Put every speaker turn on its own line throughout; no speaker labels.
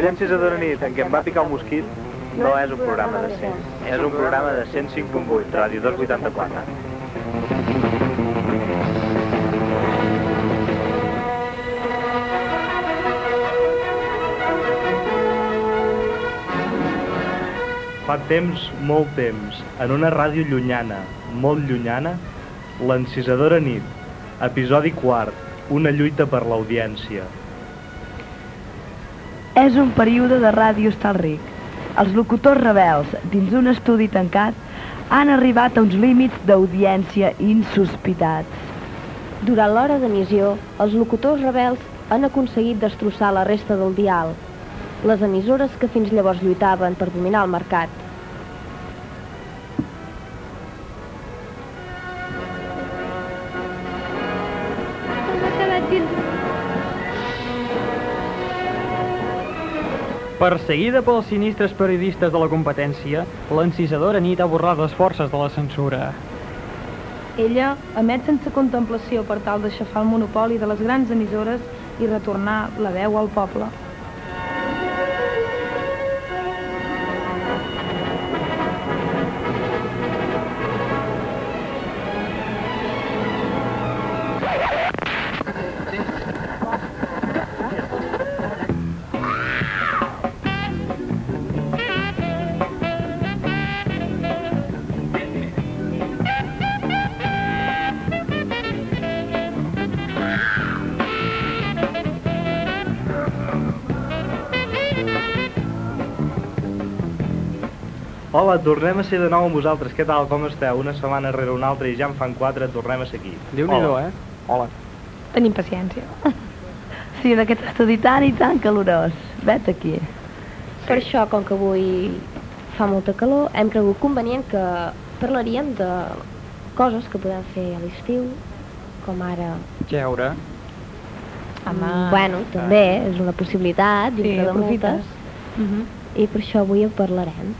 Aquella encisadora nit en què em va picar un mosquit no és un programa de 100, és un programa de 105.8, Ràdio 284. Fa temps, molt temps, en una ràdio llunyana, molt llunyana, l'encisadora nit, episodi quart, una lluita per l'audiència.
És un període de ràdio estalric. Els locutors rebels, dins un estudi tancat, han arribat a uns límits d'audiència insospitats.
Durant l'hora d'emissió, els locutors rebels han aconseguit destrossar la resta del dial, les emissores que fins llavors lluitaven per dominar el mercat.
Perseguida pels sinistres periodistes de la competència, l'encisadora nit ha borrat les forces de la censura.
Ella emet sense contemplació per tal d'aixafar el monopoli de les grans emissores i retornar la veu al poble.
Hola, tornem a ser de nou amb vosaltres. Què tal, com esteu? Una setmana rere una altra i ja en fan quatre, tornem a ser aquí.
Déu-n'hi-do,
Hola.
eh? Hola.
Tenim paciència.
Sí, en aquest estudi tan i tan calorós. Vet aquí.
Per això, com que avui fa molta calor, hem cregut convenient que parlaríem de coses que podem fer a l'estiu, com ara...
Jeure.
Home.
Bueno, també és una possibilitat,
Sí,
dintre de
aprofites.
moltes,
Mhm.
i per això avui en parlarem.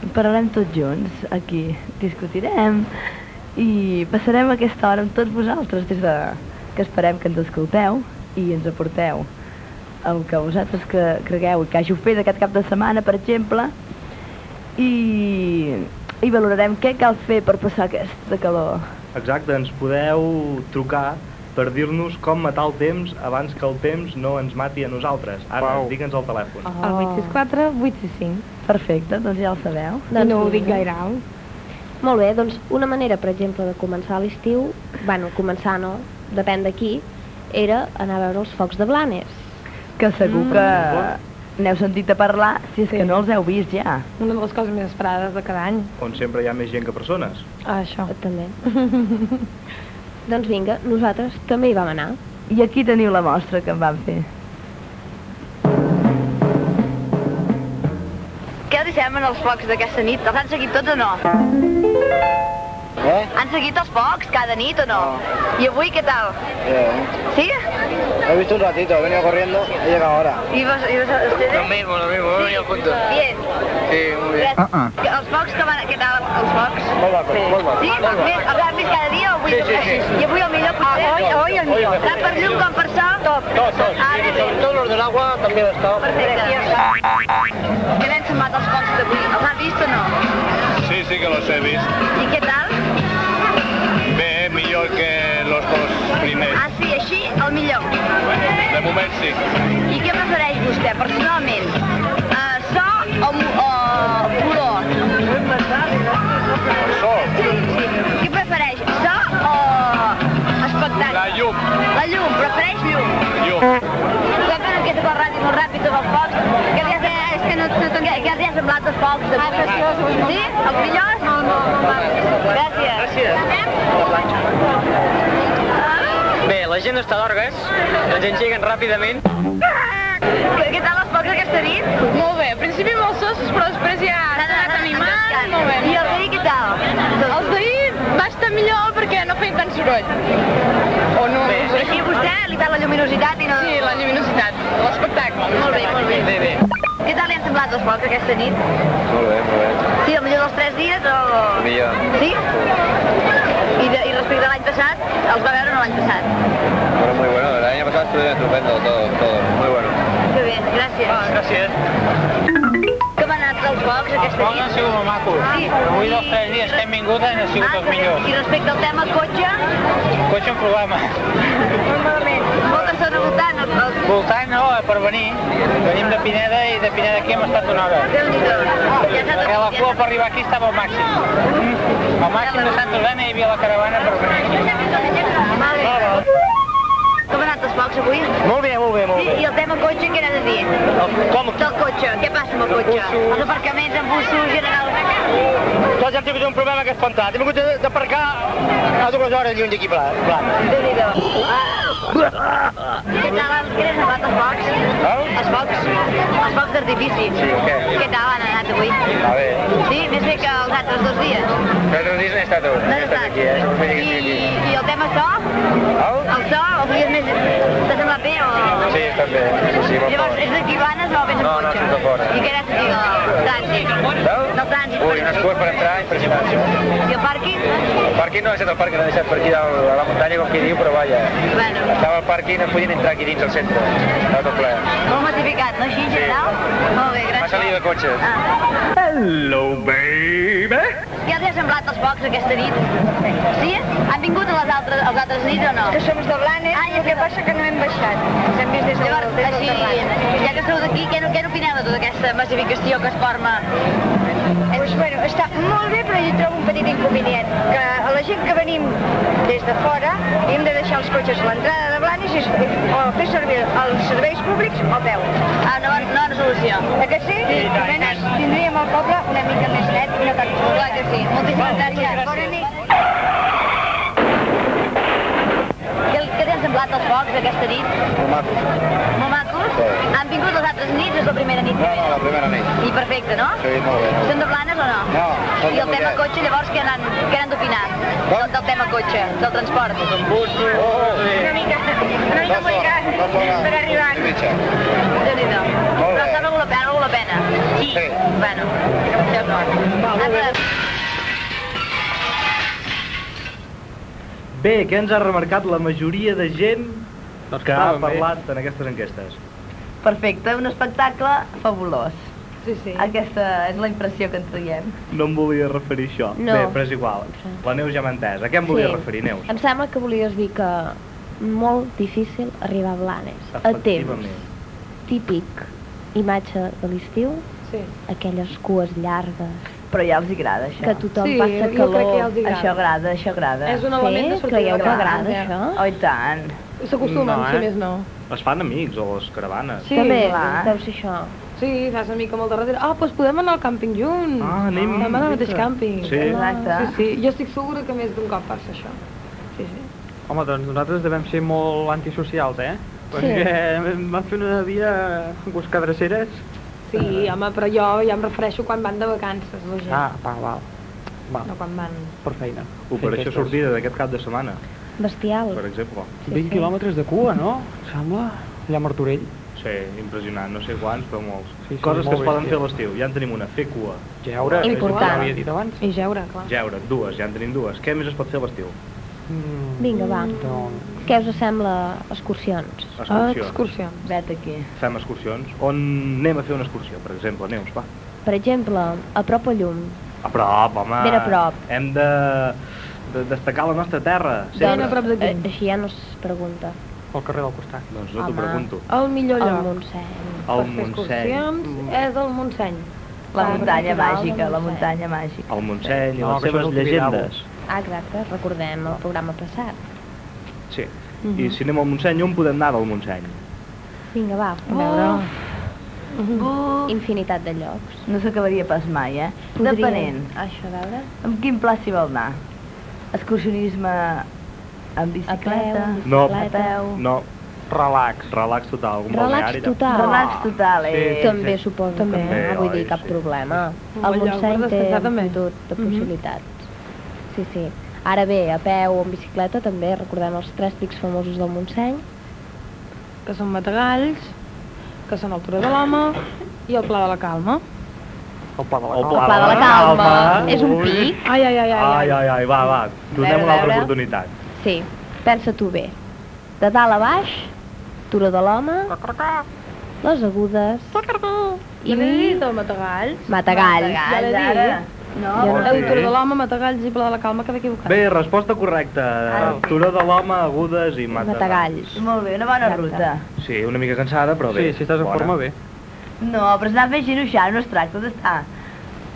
Parlarem tots junts aquí, discutirem i passarem aquesta hora amb tots vosaltres des de que esperem que ens escolteu i ens aporteu el que vosaltres que cregueu i que hàgiu fet aquest cap de setmana, per exemple, i, i valorarem què cal fer per passar aquesta calor.
Exacte, ens podeu trucar per dir-nos com matar el temps abans que el temps no ens mati a nosaltres. Ara,
Uau.
digue'ns el telèfon.
El 864 865.
Perfecte, doncs ja el sabeu.
I no ho
vinga.
dic gaire alt.
Molt bé, doncs una manera, per exemple, de començar l'estiu, bueno, començar no, depèn d'aquí, era anar a veure els focs de Blanes.
Que segur
Mm.
que n'heu sentit a parlar si és
Sí.
que no els heu vist ja.
Una de les coses més esperades de cada any.
On sempre hi ha més gent que persones.
Això.
Eh, També. doncs vinga, nosaltres també hi vam anar.
I aquí teniu la mostra que em van fer.
Els semblen els focs d'aquesta nit? Els han seguit tots o no?
¿Eh?
Han seguit els focs cada nit o no? I avui què tal?
Bien.
¿Sí?
Lo he visto un ratito, he venido corriendo y he llegado ahora.
¿Y vos, y vos ustedes?
Lo mismo, lo mismo, he venido juntos.
Bien.
Sí, muy bien.
Gràcies. Que Els focs que van... Què tal els focs?
Molt maco, molt maco.
Sí? Els, més, els han vist cada dia o avui?
Sí, sí, sí.
I avui el millor potser?
Ah,
Avui, avui el
Hoy
millor.
el mejor.
Tant per llum com per so? Top.
Todos, todos.
Ah,
Y
bé, bé.
sobre todo los del agua también he estado.
Perfecte. Què n'han semblat els focs d'avui? Els han vist o no?
Sí, sí que los he vist.
I què tal? Sí. I què prefereix vostè, personalment? Uh, so o, o color?
So,
Què prefereix, so o espectacle?
la llum.
La llum, prefereix llum.
Llum.
Sempre no queda ràdio molt ràpid amb els focs. Què li ha, és que no, no què, què li ha semblat els focs? De... Ah, preciosos. Sí? Els millors? No, no, no. Gràcies.
Bé, la gent està d'orgues, ens engeguen ràpidament.
Què, què tal els focs aquesta nit?
Molt bé, al principi molt sossos, però després ja s'ha anat animant, molt bé.
I el d'ahir què tal?
Els d'ahir va estar millor perquè no feien tant soroll. O no,
Bé. I a vostè li fa la lluminositat i no...
Sí, la lluminositat, l'espectacle.
Molt bé, molt bé.
Bé, bé.
Què tal li han semblat els focs aquesta nit?
Muy bien, muy bien.
Sí, el millor dels tres dies o...
Millor.
Sí? I, de, i respecte a l'any passat, els va veure no l'any passat?
Bueno, muy bueno. El año pasado estuvieron estupendo, todo, todo. Muy bueno
els focs aquesta nit. Els focs
han sigut molt macos.
Sí. Avui dels tres dies que hem vingut
han sigut ah, els millors.
I respecte al tema cotxe?
Cotxe un problema.
Molt malament. Molta estona voltant el.
Voltant no, eh, per venir. Venim de Pineda i de Pineda aquí hem estat una hora.
Déu-n'hi-do. Ja
la cua per arribar aquí estava al màxim. Mm. Al màxim de Santa Eugènia hi havia la caravana per venir aquí.
No, Focs avui?
Molt bé, molt bé, molt
Sí,
bé.
i el tema cotxe, què n'ha de dir?
Com?
Del cotxe, què passa amb el cotxe? Els aparcaments amb bussos, general...
Tots hem tingut un problema que espantat. Hem hagut de- d'aparcar a dues hores lluny d'aquí, pla. pla.
Déu-n'hi-do. Què tal, els- què n'ha semblat els focs?
Eh?
Els focs, els focs d'artifici.
Sí, què?
Què tal han anat avui?
Va bé.
Sí, més bé que els altres dos dies.
Però altres dies no he estat, no
No
he estat aquí, eh? No que
I. I el tema so?
El?
El so, el volies més... T'ha semblat bé o...?
Sí, està bé. Sí, sí,
Llavors, és d'aquí Blanes o vens en
No, no,
cotxe?
soc de fora.
I què de dir del trànsit?
Del?
Del trànsit.
Ui, unes cues per entrar impressionants.
I el pàrquing?
El pàrquing no ha estat el pàrquing, l'ha deixat per aquí dalt, a la muntanya, com qui diu, però vaja.
Bueno,
Estava al pàrquing, no podien entrar aquí dins al centre. Estava tot ple.
molt massificat, no així en general? Molt bé, gràcies.
Massa lío de cotxes.
Ah.
Hello, baby!
Què els ha semblat els focs aquesta nit? Sí? Han vingut a les altres, als altres nits o no?
Que som de Blanes,
Ah, ja
el que passa que no hem baixat. Ens hem vist des del,
Llavors,
des del
així,
terrat.
ja que sou d'aquí, què, què n'opineu de tota aquesta massificació que es forma?
Pues, bueno, està molt bé, però jo trobo un petit inconvenient, que a la gent que venim des de fora hem de deixar els cotxes a l'entrada de Blanes i, o fer servir els serveis públics o a peu.
Ah, no, no, no solució.
Eh que sí? sí Almenys tindríem el poble una mica més net i no tan
Clar que sí. Moltíssimes gràcies.
Bona nit.
Què, què t'han semblat els focs aquesta nit?
Molt maco.
Molt macos?
Sí.
Han vingut les altres nits? És la primera nit que
No, no, la primera nit.
I perfecte, no?
Sí, molt bé.
Són de Blanes o no?
No, són
I el tema cotxe, llavors, què n'han què n'han d'opinar?
Com?
Del, del tema cotxe, del transport.
Oh, sí.
Una mica, una mica molt gran per arribar.
Déu-n'hi-do.
Molt
Però valgut la pena, la pena. Sí.
Sí.
Bueno, d'acord. Altre-
Bé, què ens ha remarcat la majoria de gent
Doncs
que ha
estàvem bé.
parlat en aquestes enquestes?
Perfecte, un espectacle fabulós.
Sí, sí.
Aquesta és la impressió que en traiem.
No em volia referir a això.
No.
Bé, però és igual. La Neus ja m'ha entès. A què em volia
Sí.
referir, Neus?
Em sembla que volies dir que molt difícil arribar a Blanes. A temps. Típic imatge de l'estiu,
Sí.
aquelles cues llargues,
Però ja els agrada, això.
que tothom
Sí,
passa
jo crec
calor.
que ja els agrada.
Això agrada, això agrada.
És un element de
Sí?
sortida
Creieu
de
que agrada, això?
Oh, i tant.
S'acostumen,
No,
si
eh?
més no.
Es fan amics a les caravanes.
Sí,
També,
clar.
deu ser això.
Sí, fas una mica molt de darrere. Ah, doncs podem anar al càmping junts.
Ah, anem.
Anem al mateix càmping.
Sí.
Exacte.
Sí, sí. Jo estic segura que més d'un cop passa això. Sí, sí.
Home, doncs nosaltres devem ser molt antisocials, eh? Perquè vam fer una dia buscar dreceres.
Sí, home, però jo ja em refereixo quan van de vacances, la gent.
Ah, va, val. Va,
No quan van...
per feina.
Operació sortida d'aquest cap de setmana,
Bestial.
per exemple.
Sí,
20
sí.
quilòmetres de cua, no? Sembla. Allà a Martorell.
Sí, impressionant. No sé quants, però molts.
Sí, sí,
Coses que es poden fer a l'estiu. Ja en tenim una. Fer cua.
Geure, és el que
Important.
havia dit abans.
I jeure, clar.
Geure, dues. Ja en tenim dues. Què més es pot fer a l'estiu?
Mm,
Vinga, va.
Doncs,
Què us sembla excursions?
Excursions.
Excursions.
Vet aquí.
Fem excursions. On anem a fer una excursió, per exemple? Neus, va.
Per exemple, a prop a llum.
A prop, home.
Ben a prop.
Hem de, de destacar la nostra terra.
Ben a prop d'aquí.
Eh, així ja no es pregunta.
al carrer del costat.
Doncs no t'ho pregunto.
El millor
Al
lloc
Montseny.
El
per fer
Montseny.
excursions és el Montseny.
La muntanya màgica, la
Montseny.
muntanya màgica.
El Montseny i
No,
les seves
el
llegendes.
Ah, exacte, recordem el programa passat.
Sí.
Mhm.
I si anem al Montseny, on podem anar del Montseny?
Vinga, va.
A veure.
Buh,
Infinitat de llocs.
no s'acabaria pas mai, eh?
Podríem-
Depenent.
Això, a veure.
Amb quin pla s'hi vol anar? Excursionisme amb bicicleta?
A peu,
No.
A peu?
No,
Relax.
relax total.
Relax total.
Relax total, eh?
Sí,
També suposo
També.
que no, vull
oi,
dir, cap
sí.
problema.
Un
El Montseny té
també.
tot de
Mhm.
possibilitats. Sí, sí. Ara bé, a peu o en bicicleta també recordem els tres pics famosos del Montseny.
Que són Matagalls, que són el Turó de l'Home i el Pla de la Calma.
El pla de la Calma.
El Pla de la Calma és un pic.
Ai, ai, ai, ai.
Ai, ai, ai, va, va. Donem una altra oportunitat.
Sí, pensa tu bé. De dalt a baix, Turó de l'Home, les Agudes
I
i
l'he dit, el Matagalls.
Matagalls.
Ja l'he dit.
Ara. No?
Dit
dir?
Turó de l'home, Matagalls i Pla de la Calma, que m'he equivocat.
Bé, resposta correcta.
Ah, sí.
Turó de l'home, agudes i matagalls.
Matagalls.
Molt bé, una bona
Exacte.
ruta.
Sí, una mica cansada, però bé.
Sí, si estàs en
bona.
forma, bé.
No, però s'ha fet giruixar, no es tracta d'estar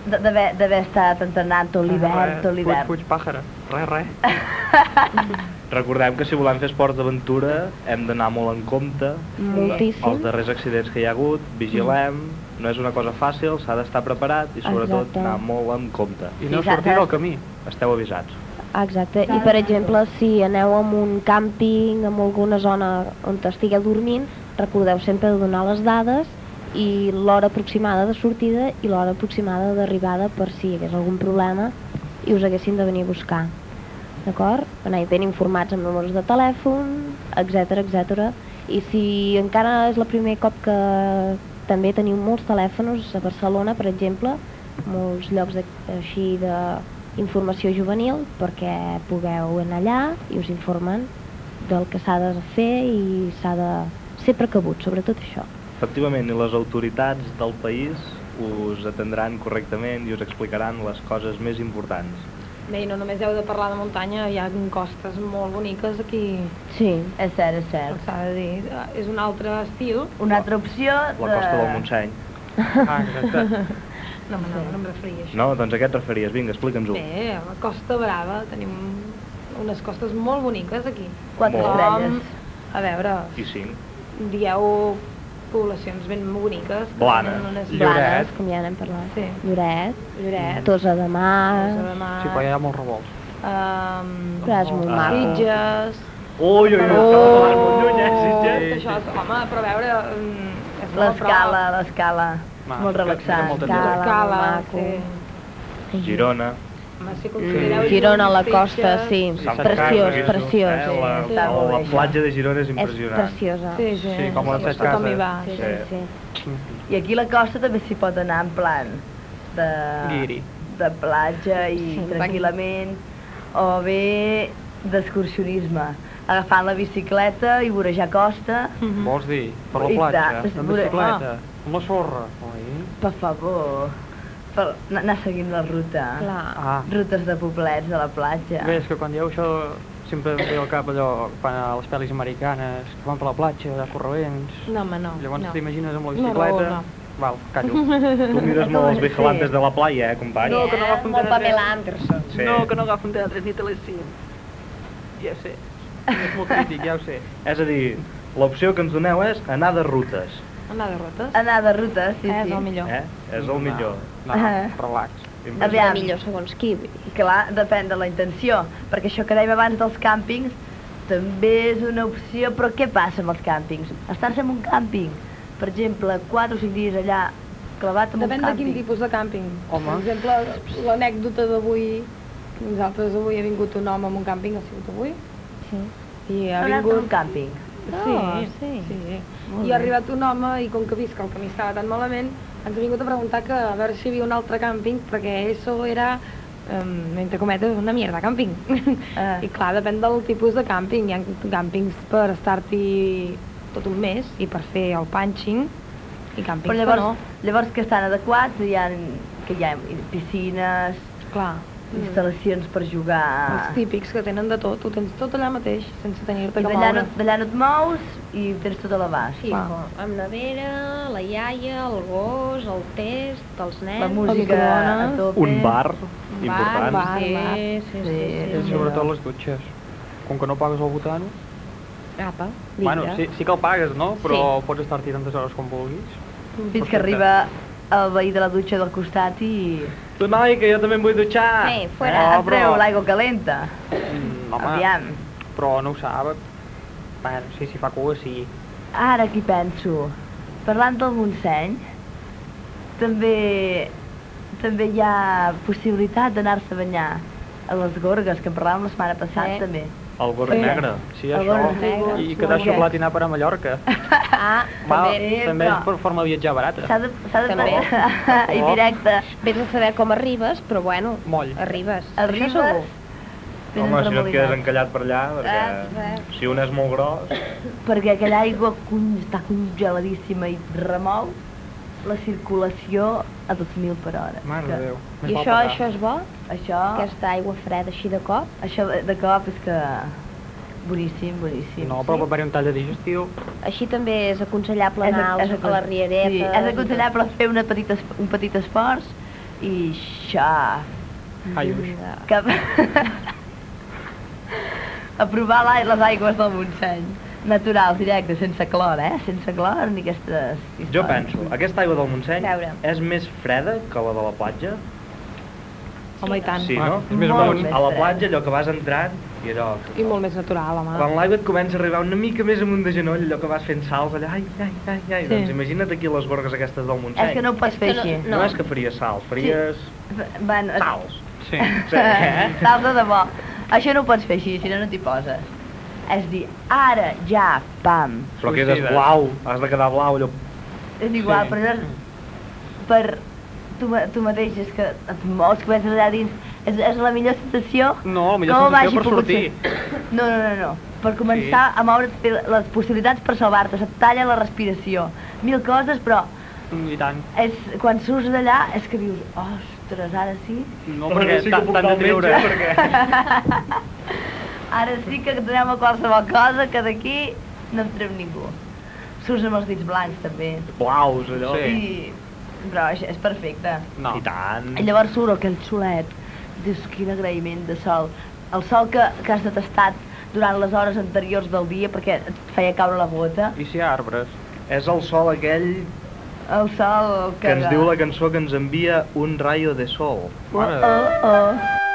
de- d'haver estat entrenant tot l'hivern, tot l'hivern.
Fuig, fuig, pàjara. Res, res.
Recordem que si volem fer esports d'aventura hem d'anar molt en compte.
Moltíssim.
Els darrers accidents que hi ha hagut, vigilem, no és una cosa fàcil, s'ha d'estar preparat i sobretot
Exacte.
anar molt en compte.
I no
s'ha-
sortir del camí.
Esteu avisats.
Exacte, i per exemple, si aneu a un càmping, en alguna zona on estigueu dormint, recordeu sempre de donar les dades i l'hora aproximada de sortida i l'hora aproximada d'arribada per si hi hagués algun problema i us haguessin de venir a buscar. D'acord? Aneu ben informats amb números de telèfon, etc etc. I si encara és el primer cop que també teniu molts telèfons a Barcelona, per exemple, molts llocs de, així d'informació juvenil perquè pugueu anar allà i us informen del que s'ha de fer i s'ha de ser precabut, sobretot això.
Efectivament, i les autoritats del país us atendran correctament i us explicaran les coses més importants.
Bé, no només heu de parlar de muntanya, hi ha costes molt boniques aquí,
Sí,
És cert, és cert.
s'ha de dir. És un altre estil.
Una altra opció
La costa del Montseny.
Ah, exacte.
No, no, no em referia això.
No, doncs a què et referies? Vinga, explica'ns-ho.
Bé, a la Costa Brava tenim unes costes molt boniques aquí.
Quatre estrelles.
A veure,
I cinc.
dieu poblacions ben boniques. Unes
Lloret.
Blanes, com ja n'hem parlat.
Sí.
Lloret,
Lloret.
Tosa de Mar,
Tossa de Mar,
Sí, però hi ha molts revolts.
Um,
Però és molt
Ah.
maco.
Sitges...
Ui, ui, ui, lluny, eh, Sitges?
Això, és- home, però a veure... mm,
L'escala, l'escala. Molt relaxant.
L'escala, sí.
Girona.
Considereu
Girona a la costa, sí. Preciós, preciós.
Eh? La,
sí.
la, platja de Girona és
És
impressionant.
preciosa.
Sí, sí.
Sí, com a les set
Tothom hi
cases.
va.
Sí,
Sí.
sí, sí.
I aquí a la costa també s'hi pot anar en plan de,
Guiri.
de platja i
Sí,
tranquil·lament, o bé d'excursionisme, agafant la bicicleta i vorejar costa,
Mhm.
Vols dir? Per la platja, amb bicicleta, amb la sorra. Oi?
per favor, per anar- seguint la ruta.
Clar.
Ah,
Rutes de poblets a la platja.
bé, és que quan dieu això sempre em ve al cap allò, quan a les pel·lis americanes, que van per la platja, ha corrents...
No, home, no.
Llavors
no.
t'imagines amb la bicicleta...
no, no.
Val, callo.
Tu mires molt els vigilantes de la playa, eh, company?
No, que no agafen
Molt
TV3.
Pamela Anderson.
Sí.
No, que no agafen TV3 ni Tele5. Ja ho sé. És molt crític, ja ho sé.
És a dir, l'opció que ens doneu és anar de rutes.
Anar de rotes.
Anar de ruta, sí,
Eh,
sí.
és el millor.
Eh? És el millor.
No, relax.
És
Aviam.
millor segons qui.
Clar, depèn de la intenció, perquè això que dèiem abans dels càmpings també és una opció, però què passa amb els càmpings? Estar-se en un càmping, per exemple, 4 o 5 dies allà, clavat en
Depèn
un
de
càmping.
quin tipus de càmping.
Home.
Per exemple, l'anècdota d'avui, nosaltres avui ha vingut un home amb un càmping, ha sigut avui,
Sí.
i ha
anat en un
vingut...
càmping.
Sí,
Ah, sí.
sí.
Molt
I ha arribat un home i com que ha vist que el camí estava tan malament, ens ha vingut a preguntar que a veure si hi havia un altre càmping, perquè això era, um, entre cometes, una mierda càmping.
Ah.
I clar, depèn del tipus de càmping. Hi ha càmpings per estar-hi tot un mes i per fer el punching, i càmpings
Però llavors,
que no.
llavors que estan adequats, hi ha, que hi ha piscines,
Clar,
instal·lacions per jugar...
els típics que tenen de tot, ho tens tot allà mateix, sense tenir-te que moure.
no, d'allà no et mous i tens tot a l'abast.
Sí, com amb nevera, la iaia, el gos, el test, els nens...
La música a tope.
Un bar
Un
important.
bar, bar.
Sí, sí, sí.
Sí,
sí, sí.
sobretot les dutxes. Com que no pagues el botano...
Apa,
Bueno,
vinga.
sí, sí que el pagues, no? Però pots estar-hi tantes hores com vulguis.
Fins que arriba el veí de la dutxa del costat i...
Tu, noi, que jo també em vull dutxar.
Sí, fuera.
Ah,
No,
treu
però-
l'aigua calenta.
Mm, home,
Aviam.
però no ho sap. Bueno, sí, si fa cua, sí.
Ara aquí penso, parlant del Montseny, també, també hi ha possibilitat d'anar-se a banyar a les gorgues, que en parlàvem la setmana passada
Sí.
també.
El gorg
Sí.
negre.
Sí,
El
això.
negre.
I quedar xocolat i anar per a Mallorca.
Ah,
Va,
també.
també és per forma de viatjar barata.
S'ha de, s'ha de
També.
I directe.
Vés a saber com arribes, però bueno,
Moll.
arribes.
Arribes,
Això segur.
tens
Home, si no et quedes encallat per allà, perquè
Ah,
si un és molt gros...
Perquè aquella aigua està congeladíssima i remou.
La circulació a 2.000 per hora.
Mare
que,
de Déu.
I això, això és bo?
Això,
Aquesta aigua freda així de cop?
això de, cop és que... Boníssim, boníssim.
No, però pot haver un tall de digestiu.
Així també és aconsellable
És a-
anar als-
és
a les rieretes.
Sí, és aconsellable fer una petita, es- un petit esforç i xa,
Ai, ui.
Vinga.
cap... a provar la, les aigües del Montseny. Naturals, directes, sense clor, eh? Sense clor ni aquestes històries.
Jo penso, aquesta aigua del Montseny és més freda que la de la platja?
Home, i tant.
Sí,
Ah,
no?
és més
Molt més
A la platja allò que vas entrant i allò...
I molt més natural, home.
Quan l'aigua et comença a arribar una mica més amunt de genoll, allò que vas fent salts, allà, ai, ai, ai, ai,
Sí.
doncs imagina't aquí les gorgues aquestes del Montseny.
És que no ho pots fer
que no-
així.
No, és que faries salts, faries
Bueno, es-
salts.
Sí.
Sí, eh?
Tal de debò. Això no ho pots fer així, si no, no t'hi poses. És dir, ara, ja, pam.
Però quedes
Suïcida.
blau, has de quedar blau, allò...
És igual,
Sí.
però és per tu, tu mateix, és que et mous, que vens allà dins, és, és la millor sensació.
No, la millor
Com
sensació per
pogut
sortir.
ser. No, no, no, no. Per començar a moure't, té les possibilitats per salvar-te, se't talla la respiració, mil coses, però
Mm, I tant.
és, quan surts d'allà és que dius, ostres, ara sí,
No,
Però
perquè
sí que
t'han de treure.
metge, perquè...
ara sí que anem a qualsevol cosa que d'aquí no em treu ningú. Surts amb els dits blancs també.
Blaus, allò.
Sí.
I... Però és, és perfecte.
No.
I tant.
I llavors surt aquell solet, dius, quin agraïment de sol. El sol que, que has detestat durant les hores anteriors del dia perquè et feia caure la gota.
I si hi ha arbres?
És el sol aquell
El sol que...
que ens diu la cançó que ens envia un rayo de sol.
Oh, oh, oh.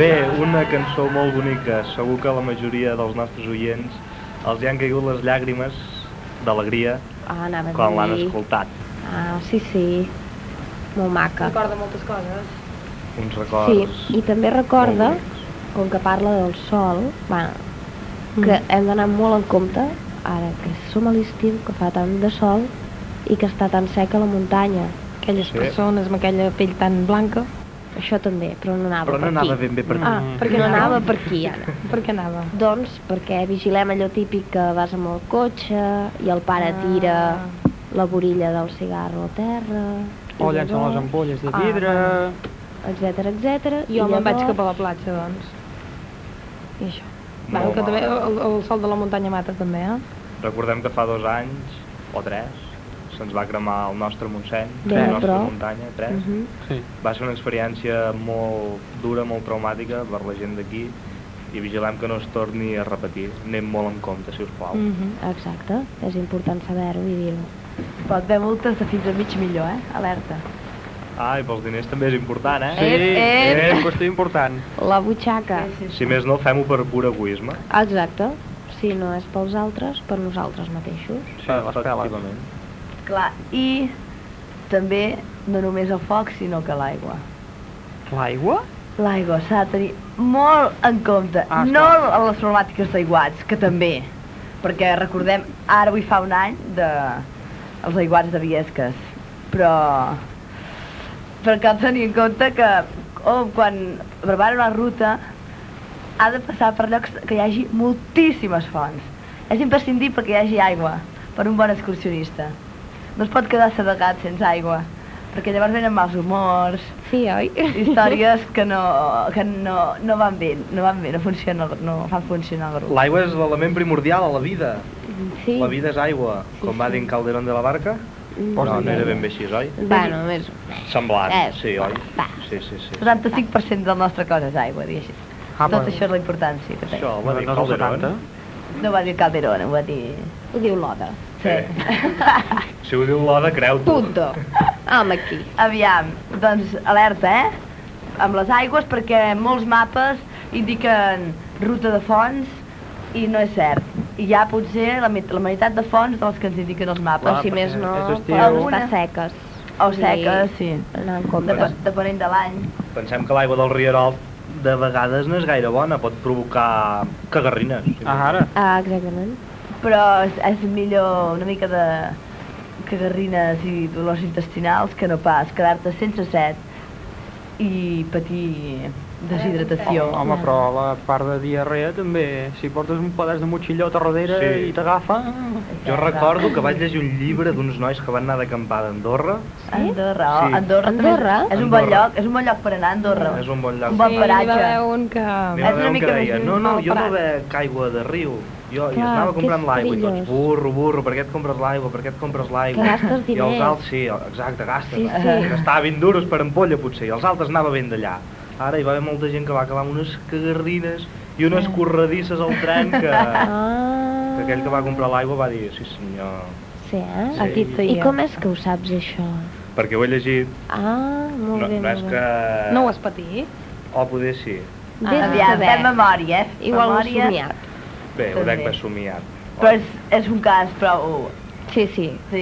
Bé, una cançó molt bonica. Segur que la majoria dels nostres oients els hi han caigut les llàgrimes d'alegria
Ah,
quan l'han escoltat.
Ah, sí, sí. Molt maca.
Recorda moltes coses.
Uns records...
Sí, i també recorda, com que parla del sol, bueno, que hem d'anar molt en compte, ara que som a l'estiu, que fa tant de sol i que està tan seca la muntanya.
Aquelles
Sí.
persones amb aquella pell tan blanca.
Això també, però no anava
Però no
per
anava
aquí.
ben bé per aquí.
Ah, per què
no
anava?
per aquí, Anna.
Per què anava?
Doncs perquè vigilem allò típic que vas amb el cotxe i el pare tira la borilla del cigarro a terra.
O llancen les ampolles de
Ah,
vidre...
etcètera, etcètera.
Jo me'n vaig cap a la platja, doncs. I això. Bueno, que també, el, el sol de la muntanya mata també, eh?
Recordem que fa dos anys, o tres, se'ns va cremar el nostre Montseny,
Bé,
la nostra
però-
muntanya, tres.
Mhm.
Sí.
Va ser una experiència molt dura, molt traumàtica per la gent d'aquí i vigilem que no es torni a repetir. Anem molt en compte, si us plau.
Mhm, Exacte, és important saber-ho i dir-ho.
Pot haver multes de fins a mig milió, eh? Alerta.
Ah, i pels diners també és important, eh?
Sí,
Ep, ep.
és qüestió important.
La butxaca.
Si més no, fem-ho per pur egoisme.
Exacte. Si no és pels altres, per nosaltres mateixos.
Sí, peles.
Efectivament.
Clar, i també no només el foc, sinó que l'aigua.
L'aigua?
L'aigua s'ha de tenir molt en compte,
Ah,
no a les problemàtiques d'aiguats, que també, perquè recordem, ara avui fa un any de els aiguats de Viesques, però però cal tenir en compte que oh, quan prepara una ruta ha de passar per llocs que hi hagi moltíssimes fonts. És imprescindible que hi hagi aigua per un bon excursionista. No es pot quedar sedegat sense aigua, perquè llavors venen mals humors,
Sí, oi?
històries que no, que no, no van bé, no van bé, no, funciona, no fan funcionar el grup.
L'aigua és l'element primordial a la vida.
Sí.
La vida és aigua,
Sí,
com va
sí.
dir en Calderón de la Barca.
Mm,
No, no era ben bé així, oi?
Bueno, més...
Semblant,
Eh,
sí, oi?
va.
Sí, sí, sí.
75% del nostre cos és aigua, diguéssim.
Ah,
Tot
però-
això és la importància que té.
Això ho va dir
No
Calderón.
70?
No va dir Calderón, ho va dir...
Ho diu l'Oda.
Sí.
Si ho diu l'Oda, creu-t'ho.
Punto. Home, aquí.
Aviam, doncs alerta, eh? Amb les aigües, perquè molts mapes indiquen ruta de fonts i no és cert. I hi ha potser la, mit- la meitat de fonts de les que ens indiquen els mapes.
O si més no,
és
poden
Alguna.
estar seques.
O seques, sí.
Anar en compte.
Dep depenent de l'any.
Pensem que l'aigua del rierol de vegades no és gaire bona, pot provocar cagarrines.
Ah, ara.
Ah, exactament.
Però és, és millor una mica de cagarrines i dolors intestinals que no pas quedar-te sense set i patir deshidratació.
Home, però la part de diarrea també, si portes un pedaç de motxillot a darrere
Sí.
i t'agafa...
Jo recordo que vaig llegir un llibre d'uns nois que van anar d'acampada a Andorra.
Andorra, oh,
Sí.
Andorra,
Andorra?
És, és un bon
Andorra.
lloc, és un bon lloc per anar a Andorra.
És un bon lloc.
Un bon
Sí, n'hi va
paratge.
haver un que...
Va
És
haver
una
un
mica
que
més
deia, no, no, jo no bec aigua de riu. Jo, i
Clar,
anava
que és
comprant l'aigua i tots, burro, burro, per què et compres l'aigua, per què et compres l'aigua?
Que gastes
I els
diners.
altres, sí, exacte, gastes.
Sí, sí.
Gastava 20 duros per ampolla, potser, i els altres anava ben d'allà. Ara hi va haver molta gent que va acabar amb unes cagarrines i unes corredisses al tren que,
Ah.
que aquell que va comprar l'aigua va dir, sí senyor,
Sí, eh?
Sí.
Aquí et
I com és que ho saps, això?
perquè ho he llegit,
Ah, molt
no,
bé,
no és que...
No ho has patit?
O poder sí.
Vés a
Aviam, fem memòria, eh?
Igual ho has
memòria,
somiat.
Bé, ho dec haver somiat.
Però és, és un cas prou
Sí, sí,
sí,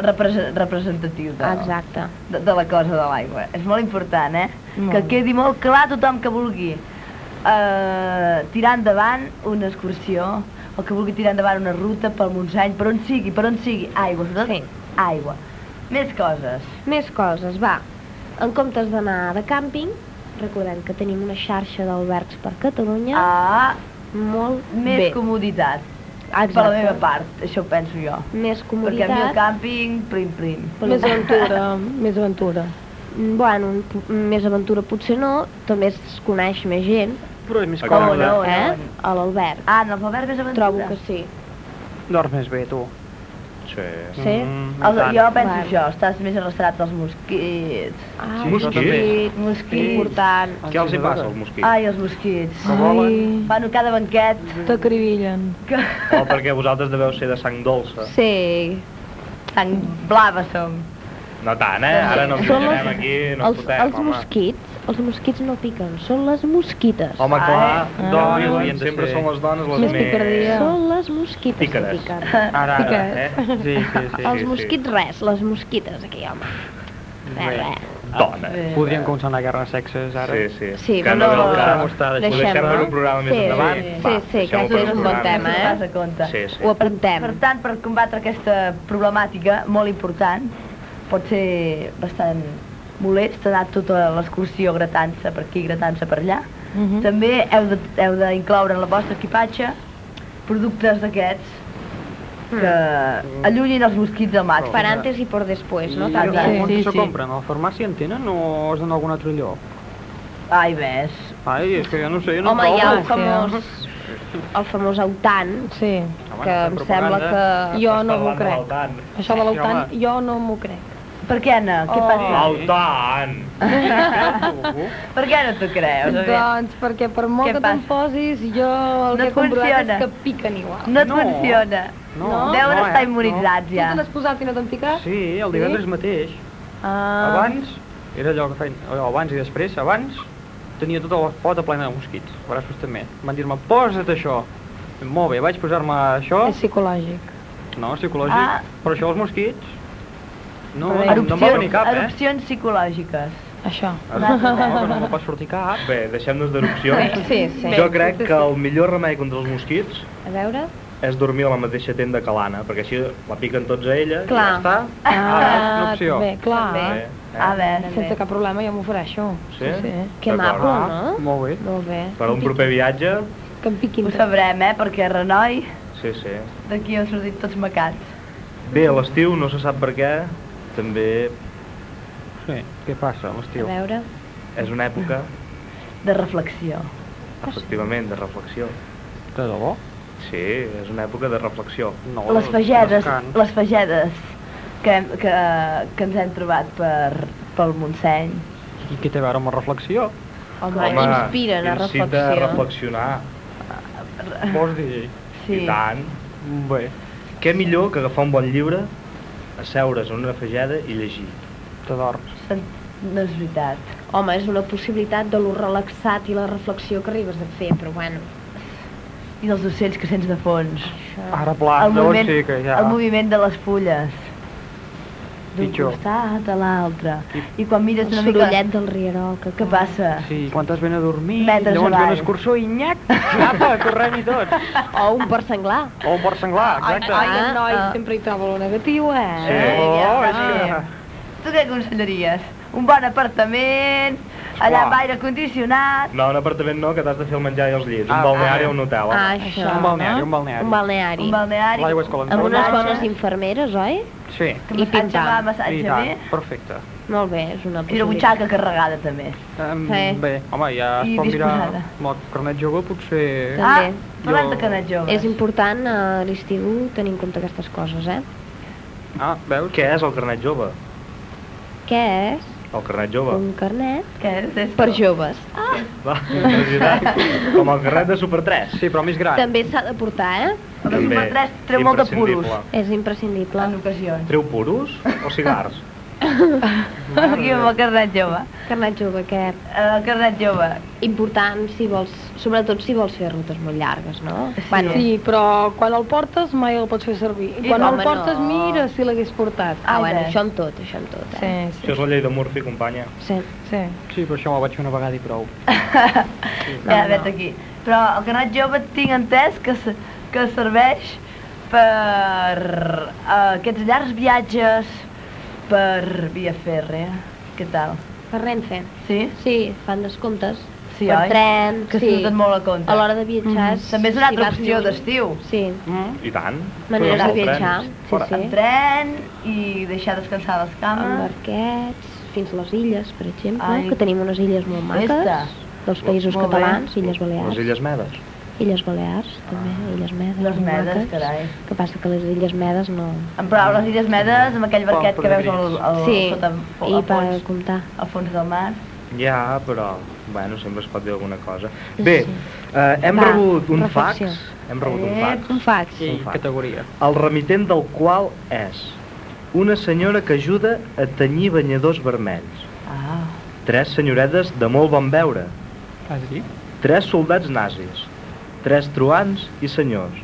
represe- representatiu de,
exacte.
de, de la cosa de l'aigua. És molt important, eh?
Molt.
Que quedi molt clar tothom que vulgui eh, tirar endavant una excursió o que vulgui tirar endavant una ruta pel Montseny, per on sigui, per on sigui, aigua, sobretot
Sí.
aigua. Més coses.
Més coses, va. En comptes d'anar de càmping, recordem que tenim una xarxa d'albergs per Catalunya
Ah,
molt
més
bé.
comoditat.
Exacte.
Per la meva part, això ho penso jo.
Més
Perquè a mi el
comoditat.
càmping, prim, prim.
Més aventura, més aventura.
Mm, Bueno, més aventura potser no, també es coneix més gent,
Però és més
Com
còmode.
no?
eh? A l'alberg.
Ah, en l'alfabet més aventura.
Trobo que sí.
Dorms més bé, tu.
Sí.
Sí?
Mm,
El,
i tant.
jo penso
Vale.
això, estàs més arrastrat dels mosquits.
Ah,
Sí,
mosquits.
mosquits, important.
Què els hi passa als mosquits?
Ai, els mosquits.
Que volen.
Ai,
Van a cada banquet.
t'acribillen.
Que...
O perquè vosaltres deveu ser de sang dolça.
Sí.
Tan blava som.
No tant, eh? Ara no ens aquí, no
els,
fotem,
els
home.
mosquits, els mosquits no piquen, són les mosquites.
Home, clar,
Ah,
dones,
ah.
sempre són les dones les
Més
més...
picardia.
Són les mosquites
Pícares.
que piquen.
Ara, ara.
Eh?
Sí, sí, sí.
els
sí.
mosquits res, les mosquites aquí, home. Res,
Bé.
res.
Dona.
Bé.
Podríem començar una guerra de sexes, ara.
Sí, sí.
Sí,
que no
no-
cas.
Deixem-ho estar,
Ho deixem per un programa més
Sí,
endavant.
sí,
Va,
sí, sí,
per
és un bon tema, eh?
Sí, sí.
Ho apuntem.
Per tant, per combatre aquesta problemàtica molt important, pot ser bastant molest, anar tota l'excursió gratant-se per aquí, gratant-se per allà.
Mhm.
També heu d'incloure en el vostre equipatge productes d'aquests que allunyin els mosquits al màxim.
Per antes i per després, no?
I
També.
on
Sí,
se
sí.
compren? A la farmàcia en tenen o és en algun altre lloc?
Ai, ves.
Ai, és que jo no sé, jo no
Home, hi ha el famós, el famós autant,
Sí.
que em sembla que...
Jo no m'ho crec. Això de
home.
jo no m'ho crec.
Per què no? Què
Oh.
passa?
L'Altan!
Per què no t'ho creus?
Doncs perquè per molt
Què
que te'n posis, jo el
No
que he comprovat
funciona.
és que piquen igual.
No et
No.
funciona.
No,
Deuen
no,
estar
eh?
immunitzats
Tu
ja.
te l'has posat i no t'han picat?
Sí, el divendres mateix.
Ah.
Abans, era allò que feien, allò, abans i després, abans tenia tota la pota plena de mosquits, braços també. Van dir-me, posa't això. Molt bé, vaig posar-me això,
És psicològic.
no, psicològic,
Ah.
però això els mosquits, no, no, no, em va venir
Erupcions,
cap, eh?
erupcions psicològiques.
Això.
No, no, no em va sortir cap.
Bé, deixem-nos d'erupcions.
Sí, sí.
Jo crec que el millor remei contra els mosquits
A veure...
és dormir a la mateixa tenda que l'Anna, perquè així la piquen tots a ella
Clar.
i ja està.
Ah, una opció.
Bé, clar.
Bé, eh?
A veure,
Sense cap problema jo m'ofereixo.
Sí?
sí.
Que maco, no?
Molt bé.
Molt bé.
Per a un proper viatge,
Que em piquin.
ho sabrem, eh? Perquè a Renoi,
sí, sí.
d'aquí heu sortit tots macats.
Bé, a l'estiu no se sap per què, també
Sí, què passa a
A
l'estiu?
veure...
és una època,
De reflexió.
efectivament, de reflexió.
De debò?
Sí, és una època de reflexió.
No,
Les fagedes, les fagedes que, hem, que, que ens hem trobat per, pel Montseny.
I què té a veure amb la reflexió?
Home, inspiren a
incita
reflexió.
a reflexionar,
Vols dir?
Sí.
i tant.
Bé,
Què millor que agafar un bon llibre, asseure's en una fageda i llegir.
t'adorms.
Sen- No és veritat.
Home, és una possibilitat de lo relaxat i la reflexió que arribes a fer, però bueno...
I els ocells que sents de fons.
Ara pla,
el,
llavors
moviment,
sí que ja...
el moviment de les fulles. D'un
Pitjor.
costat a l'altre. I quan mires
El
una mica...
sorollet del rierol que
Què passa?
Sí, quan t'has ben a dormir,
Metres
llavors ve
avall.
un escurçó i nyac, apa, correm i tots.
O un porc senglar.
O un porc senglar, exacte.
Ai, el
Ah,
noi
ah.
sempre hi troba lo negatiu, eh?
Sí, oh, és que...
Tu què aconsellaries? Un bon apartament, allà amb aire condicionat...
No, un apartament no, que t'has de fer el menjar i els llits.
Ah,
un balneari
ah.
o un hotel.
Ah, això.
Un balneari, un balneari.
Un balneari.
Un balneari...
L'aigua és.
Amb unes bones infermeres, oi?
Sí,
que
i pintar.
va,
i
massatge
tant,
bé.
perfecte.
Molt bé, és una
I una
possibilitat.
butxaca carregada, també.
Um,
Sí.
Bé, home, ja es
I
pot mirar
disposada.
amb el carnet jove, potser...
També.
Ah, parlant
Jo-
de canet joves.
És important a l'estiu tenir en compte aquestes coses, eh?
Ah, veus?
Què és el carnet jove?
Què és?
El carnet jove.
Un carnet
Què és esto?
per joves.
Va, és veritat. Com el carnet de Super 3.
Sí, però més gran.
També s'ha de portar, eh?
El de Super 3 treu molt de puros.
És imprescindible.
en ocasions.
Treu puros o cigars?
Aquí amb el carnet jove.
Carnet jove, què?
El carnet jove.
Important si vols, sobretot si vols fer rutes molt llargues, no?
Sí.
Bueno,
Sí, però quan el portes mai el pots fer servir. I quan
no,
el
home,
portes,
no.
mira si l'hagués portat.
ah,
Ai,
bueno, això amb tot, això amb tot,
Sí,
eh?
Això és la llei de Murphy, companya.
Sí.
sí.
Sí, però això m'ho vaig fer una vegada i prou.
Ja, vet aquí. Però el carnet jove tinc entès que, se, que serveix per uh, aquests llargs viatges per via fèrrea. Què tal?
Per Renfe.
Sí?
Sí, fan descomptes.
Sí,
per
oi?
tren,
Que
sí.
surten molt a compte.
A l'hora de viatjar...
Mhm. També és una
si
altra
vas
opció d'estiu.
Sí,
Mm?
I tant.
maneres
Però
de viatjar.
tren.
Sí,
Fora.
sí.
En tren i deixar descansar les cames.
barquets, fins a les illes, per exemple,
Ai.
que tenim unes illes molt maques,
Festa.
dels països
Molt bé.
catalans, Illes Balears.
Les Illes Medes.
Illes Balears, també, Illes Medes.
Les medes,
maques.
carai.
que passa que les Illes Medes no...
En prou les Illes Medes, amb aquell barquet que veus al, al,
Sí,
sota,
i
al,
per
fons,
comptar.
al fons del mar.
Ja, però, bueno, sempre es pot dir alguna cosa. Bé,
Sí.
eh, hem
Va,
rebut un
reflexió.
fax. Hem rebut un
Ep.
fax.
Un fax.
I
Un fax.
categoria.
El remitent del qual és una senyora que ajuda a tenyir banyadors vermells,
Ah.
tres senyoretes de molt bon veure,
Has dit?
tres soldats nazis, tres truans i senyors,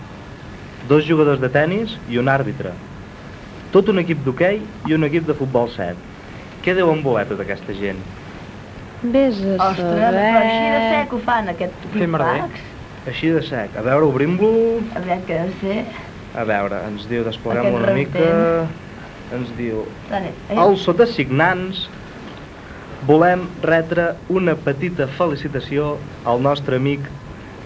dos jugadors de tennis i un àrbitre, tot un equip d'hoquei i un equip de futbol 7. Què deuen voler tota aquesta gent?
Vés a
Ostres, però així de
saber...
sec ho fan, aquest fax.
Així de sec. A veure, obrim-lo...
A veure què deu ser.
A veure, ens diu, despleguem
Aquest
una mica... ens diu
eh?
Els sotassignants volem retre una petita felicitació al nostre amic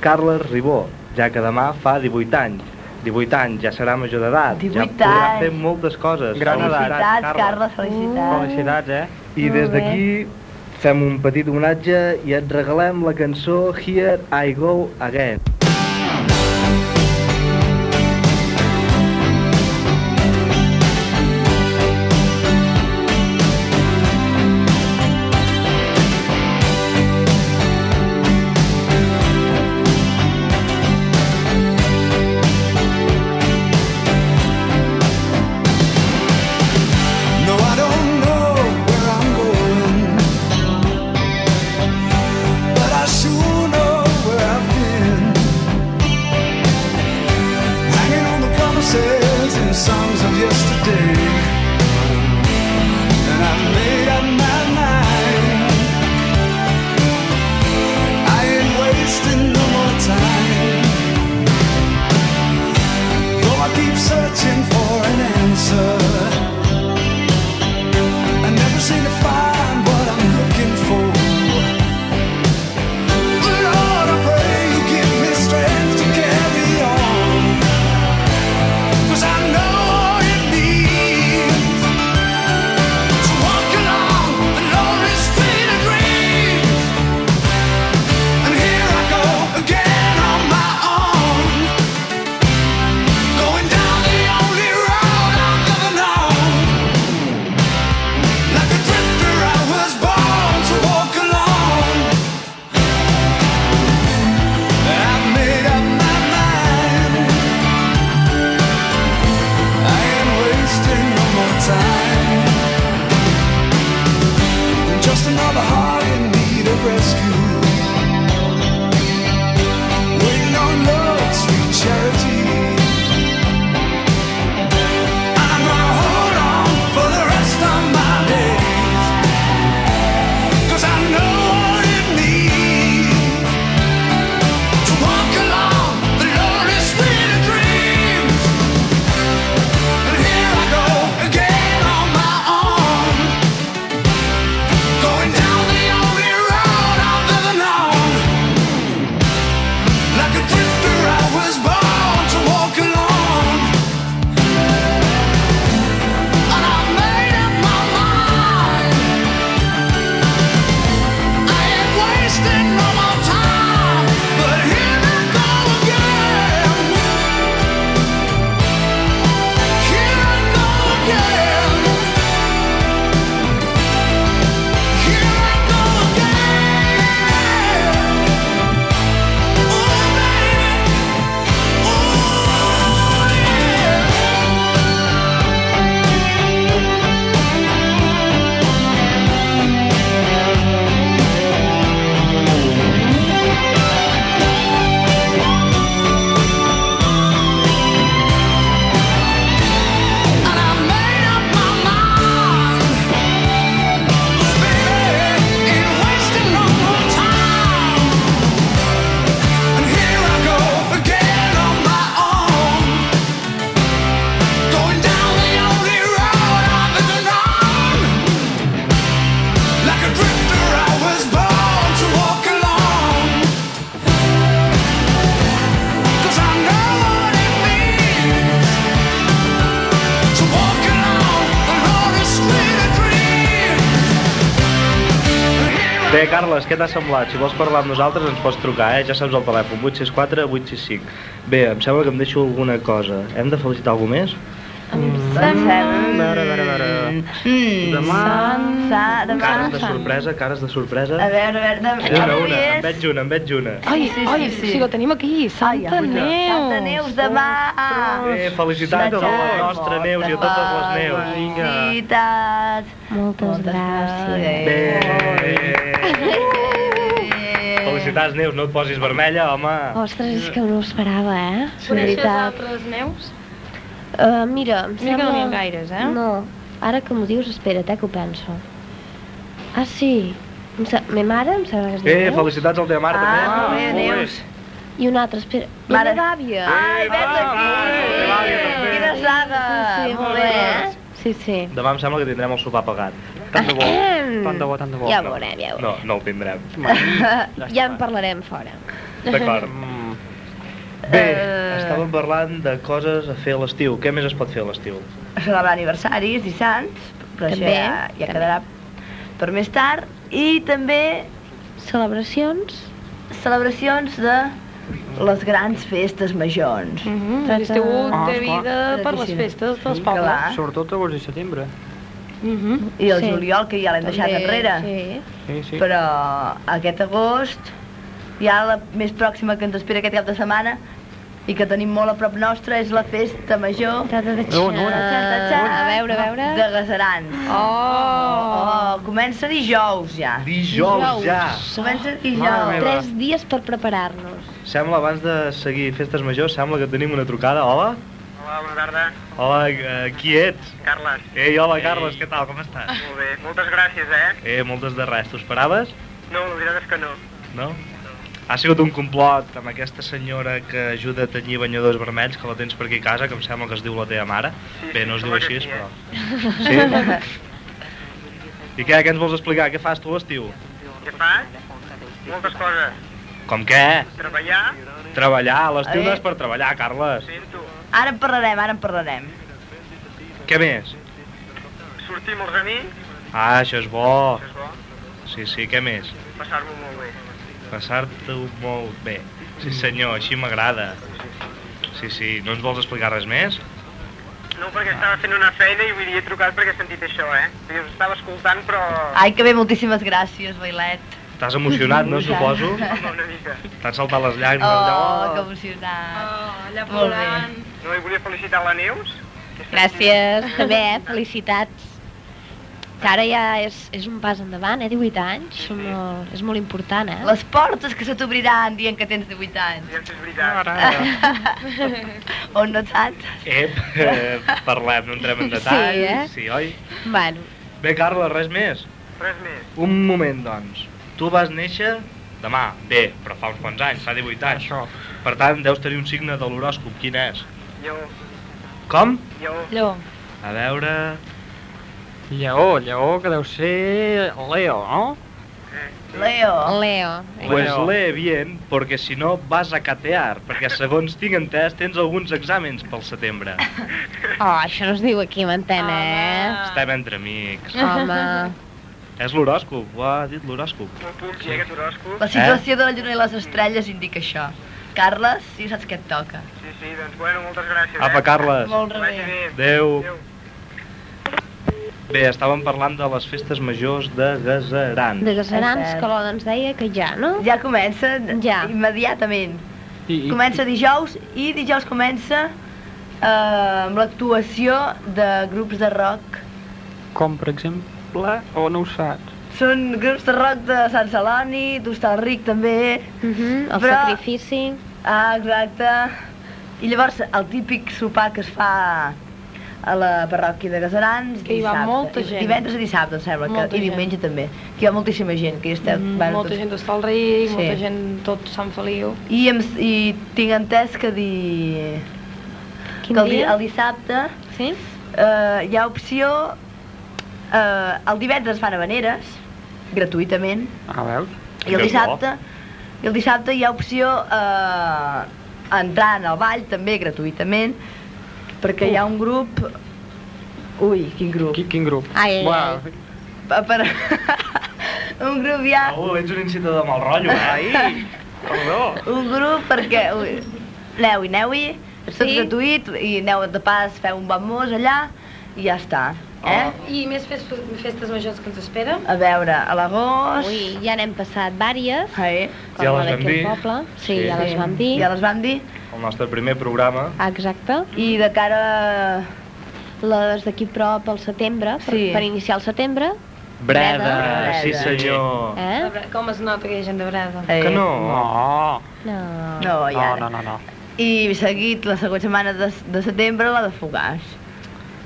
Carles Ribó, ja que demà fa 18 anys. 18 anys, ja serà major d'edat, ja
18
podrà
anys.
fer moltes coses.
Gran edat.
Felicitats, Carles, felicitats.
Felicitats, eh?
I des
Molt bé.
d'aquí fem un petit homenatge i et regalem la cançó
Here I Go Again.
Què t'ha semblat? Si vols parlar amb nosaltres ens pots trucar, eh? Ja saps el telèfon, 864 865. Bé, em sembla que em deixo alguna cosa. Hem de felicitar algú més?
Mm,
Demà...
Cares de sorpresa, cares de sorpresa.
A veure, a veure, demà...
Una, una, en veig una, en veig una.
Ai,
Sí, sí,
ai,
sí, sí.
sí, la tenim aquí, Santa
Ai,
Neus.
Santa Neus, demà!
Eh, felicitats a la nostra Neus i a totes les Neus.
Felicitats!
Moltes gràcies.
Bé. Felicitats, Neus, no et posis vermella, home.
Ostres, és que no ho esperava, eh? De
Coneixes altres neus?
Uh, mira, em
Mira que
sembla...
no n'hi ha gaires, eh?
No, ara que m'ho dius, espera't, eh, que ho penso. Ah, sí. Em sa... Ma mare em sembla que es diu
Eh,
Neus.
felicitats al teva mare,
Ah,
també.
molt bé,
Molt bé.
Neus.
I una altra, espera. La
Mare.
meva àvia.
Ai,
Ah,
aquí! Quina saga!
Sí,
Molt bé, eh?
Sí, sí.
Demà em sembla que tindrem el sopar pagat.
Tant de bo, tant de bo, tant de bo.
Ja ho
No.
veurem, ja ho
No, no el tindrem.
veurem. Ja en parlarem fora.
D'acord.
Mm,
Bé,
Eh.
estàvem parlant de coses a fer a l'estiu. Què més es pot fer a l'estiu?
celebrar aniversaris i sants, però
També,
això ja, ja
també.
quedarà per més tard. I també
Celebracions?
celebracions de les grans festes majors.
Mm
L'estiu
Ah,
té
esclar.
vida per les festes dels
Sí,
pobles.
clar.
sobretot agost i setembre.
Mhm.
I el
Sí.
juliol, que ja l'hem deixat
També,
enrere.
Sí.
Sí, sí.
Però aquest agost, ja la més pròxima que ens espera aquest cap de setmana i que tenim molt a prop nostra és la festa major
ta, ta,
No, no, no.
A veure, a veure.
de Gaserans. Oh! oh! Comença dijous ja.
Dijous ja!
Comença
Mare
dijous.
Tres dies per preparar-nos.
Sembla, abans de seguir festes majors, sembla que tenim una trucada. Hola?
Hola, bona tarda.
Hola, eh, qui ets?
Carles.
Ei, hola, Carles, què tal, com estàs?
Molt bé, moltes gràcies, eh?
Eh, moltes de res. T'ho esperaves?
No, la veritat és que no.
No? Ha sigut un complot amb aquesta senyora que ajuda a tenyir banyadors vermells, que la tens per aquí a casa, que em sembla que es diu la teva mare.
Sí,
Bé, no es diu així,
sí,
però... Sí? I què, què ens vols explicar? Què fas tu a l'estiu?
Què fas? Moltes coses.
Com què?
Treballar,
Treballar. A l'estiu
Eh.
no és per treballar, Carles.
sento.
Ara en parlarem, ara en parlarem.
Què més?
Sortir amb els amics,
Ah, això és bo.
això és bo.
Sí, sí, què més?
Passar-m'ho molt bé.
Passar-t'ho molt bé. Sí senyor, així m'agrada. Sí, sí, no ens vols explicar res més?
No, perquè estava fent una feina i vull dir, he trucat perquè he sentit això, eh? Dir, us estava escoltant, però...
Ai, que bé, moltíssimes gràcies, Bailet.
Estàs emocionat, no, suposo?
Home, una mica.
T'han saltat les llàgrimes.
Oh,
allò.
que emocionant.
Oh, allà
Molt bé.
plorant.
No, i volia felicitar la Neus.
Gràcies, també, eh? felicitats. Que ara ja és, és un pas endavant, eh? 18 anys, són molt, és molt important, eh?
Les portes que se t'obriran dient que tens 18 anys.
Ja és veritat.
On no saps?
Ep, eh, parlem, no entrem en detall.
Sí, eh?
Sí, oi?
Bueno,
Bé, Carla, res més?
Res més.
Un moment, doncs. Tu vas néixer demà, bé, però fa uns quants anys, fa 18 anys.
Això.
Per tant, deus tenir un signe de l'horòscop. Quin és?
Jo,
Com?
jo.
Lleó.
A veure...
Lleó, lleó, que deu ser Leo, no?
Leo.
Leo.
Pues
Leo.
lee bien, porque si no vas a catear, perquè segons tinc entès tens alguns exàmens pel setembre.
Oh, això no es diu aquí, m'entén, eh?
Estem entre amics.
Home.
És l'horòscop, ho ha dit l'horòscop.
No puc, sí. aquest horòscop.
La situació de la lluna i les estrelles indica això. Carles, sí saps què et toca.
Sí, sí, doncs bueno, moltes gràcies,
Apa,
eh?
Carles.
Molt rebé.
bé.
Adéu.
Adéu.
Bé, estàvem parlant de les festes majors de Gaserans.
De Gaserans,
Cert.
que l'Oda ens deia que ja, no?
Ja comença
Ja.
immediatament.
I, i,
Comença dijous i dijous comença eh, amb l'actuació de grups de rock.
Com, per exemple, o no ho saps?
Són grups de rock de Sant Celoni, d'Hostalric també.
Uh -huh, el
Però-
sacrifici.
Ah, exacte. I llavors el típic sopar que es fa a la parròquia de Gaserans
Que hi va
dissabte.
molta gent.
Divendres i dissabte, em sembla,
Molta
que, i
gent.
diumenge també. Que hi ha moltíssima gent, que hi esteu...
Mm,
bueno,
molta
tots-
gent d'Hostalric,
Sí.
molta gent tot Sant Feliu.
I, em, I tinc entès que, di...
Quin
que el, di...
dia?
el dissabte
Sí?
eh, hi ha opció... Eh, el divendres fan habaneres, gratuïtament,
Ah, veus?
i el dissabte, i el dissabte hi ha opció eh, a entrar en el ball també gratuïtament, perquè hi ha un grup... Ui, quin grup.
Quin, quin grup?
Ai, ai,
Uau,
Per, per... un grup ha...
Oh, ets un incitador de mal rotllo, eh?
Ai, perdó.
Un grup perquè... Ui, aneu-hi, aneu-hi, és tot
Sí?
gratuït, i aneu de pas, feu un bon mos allà, i ja està. Eh?
I més fes, festes majors que ens esperen?
A veure, a l'agost...
Ui, ja n'hem passat vàries,
Ai,
com
Ja
la
les vam dir.
poble. Sí,
Sí.
ja les vam dir.
Ja les vam dir.
El nostre primer programa.
Exacte.
I de cara...
Les d'aquí prop al setembre, per,
Sí.
per iniciar el setembre.
Breda,
Breda.
sí senyor.
Eh?
Com es nota que hi ha gent de Breda?
Eh,
Que no?
No.
No.
No,
No, no, no, no.
I seguit, la següent setmana de, de setembre, la de Fogars.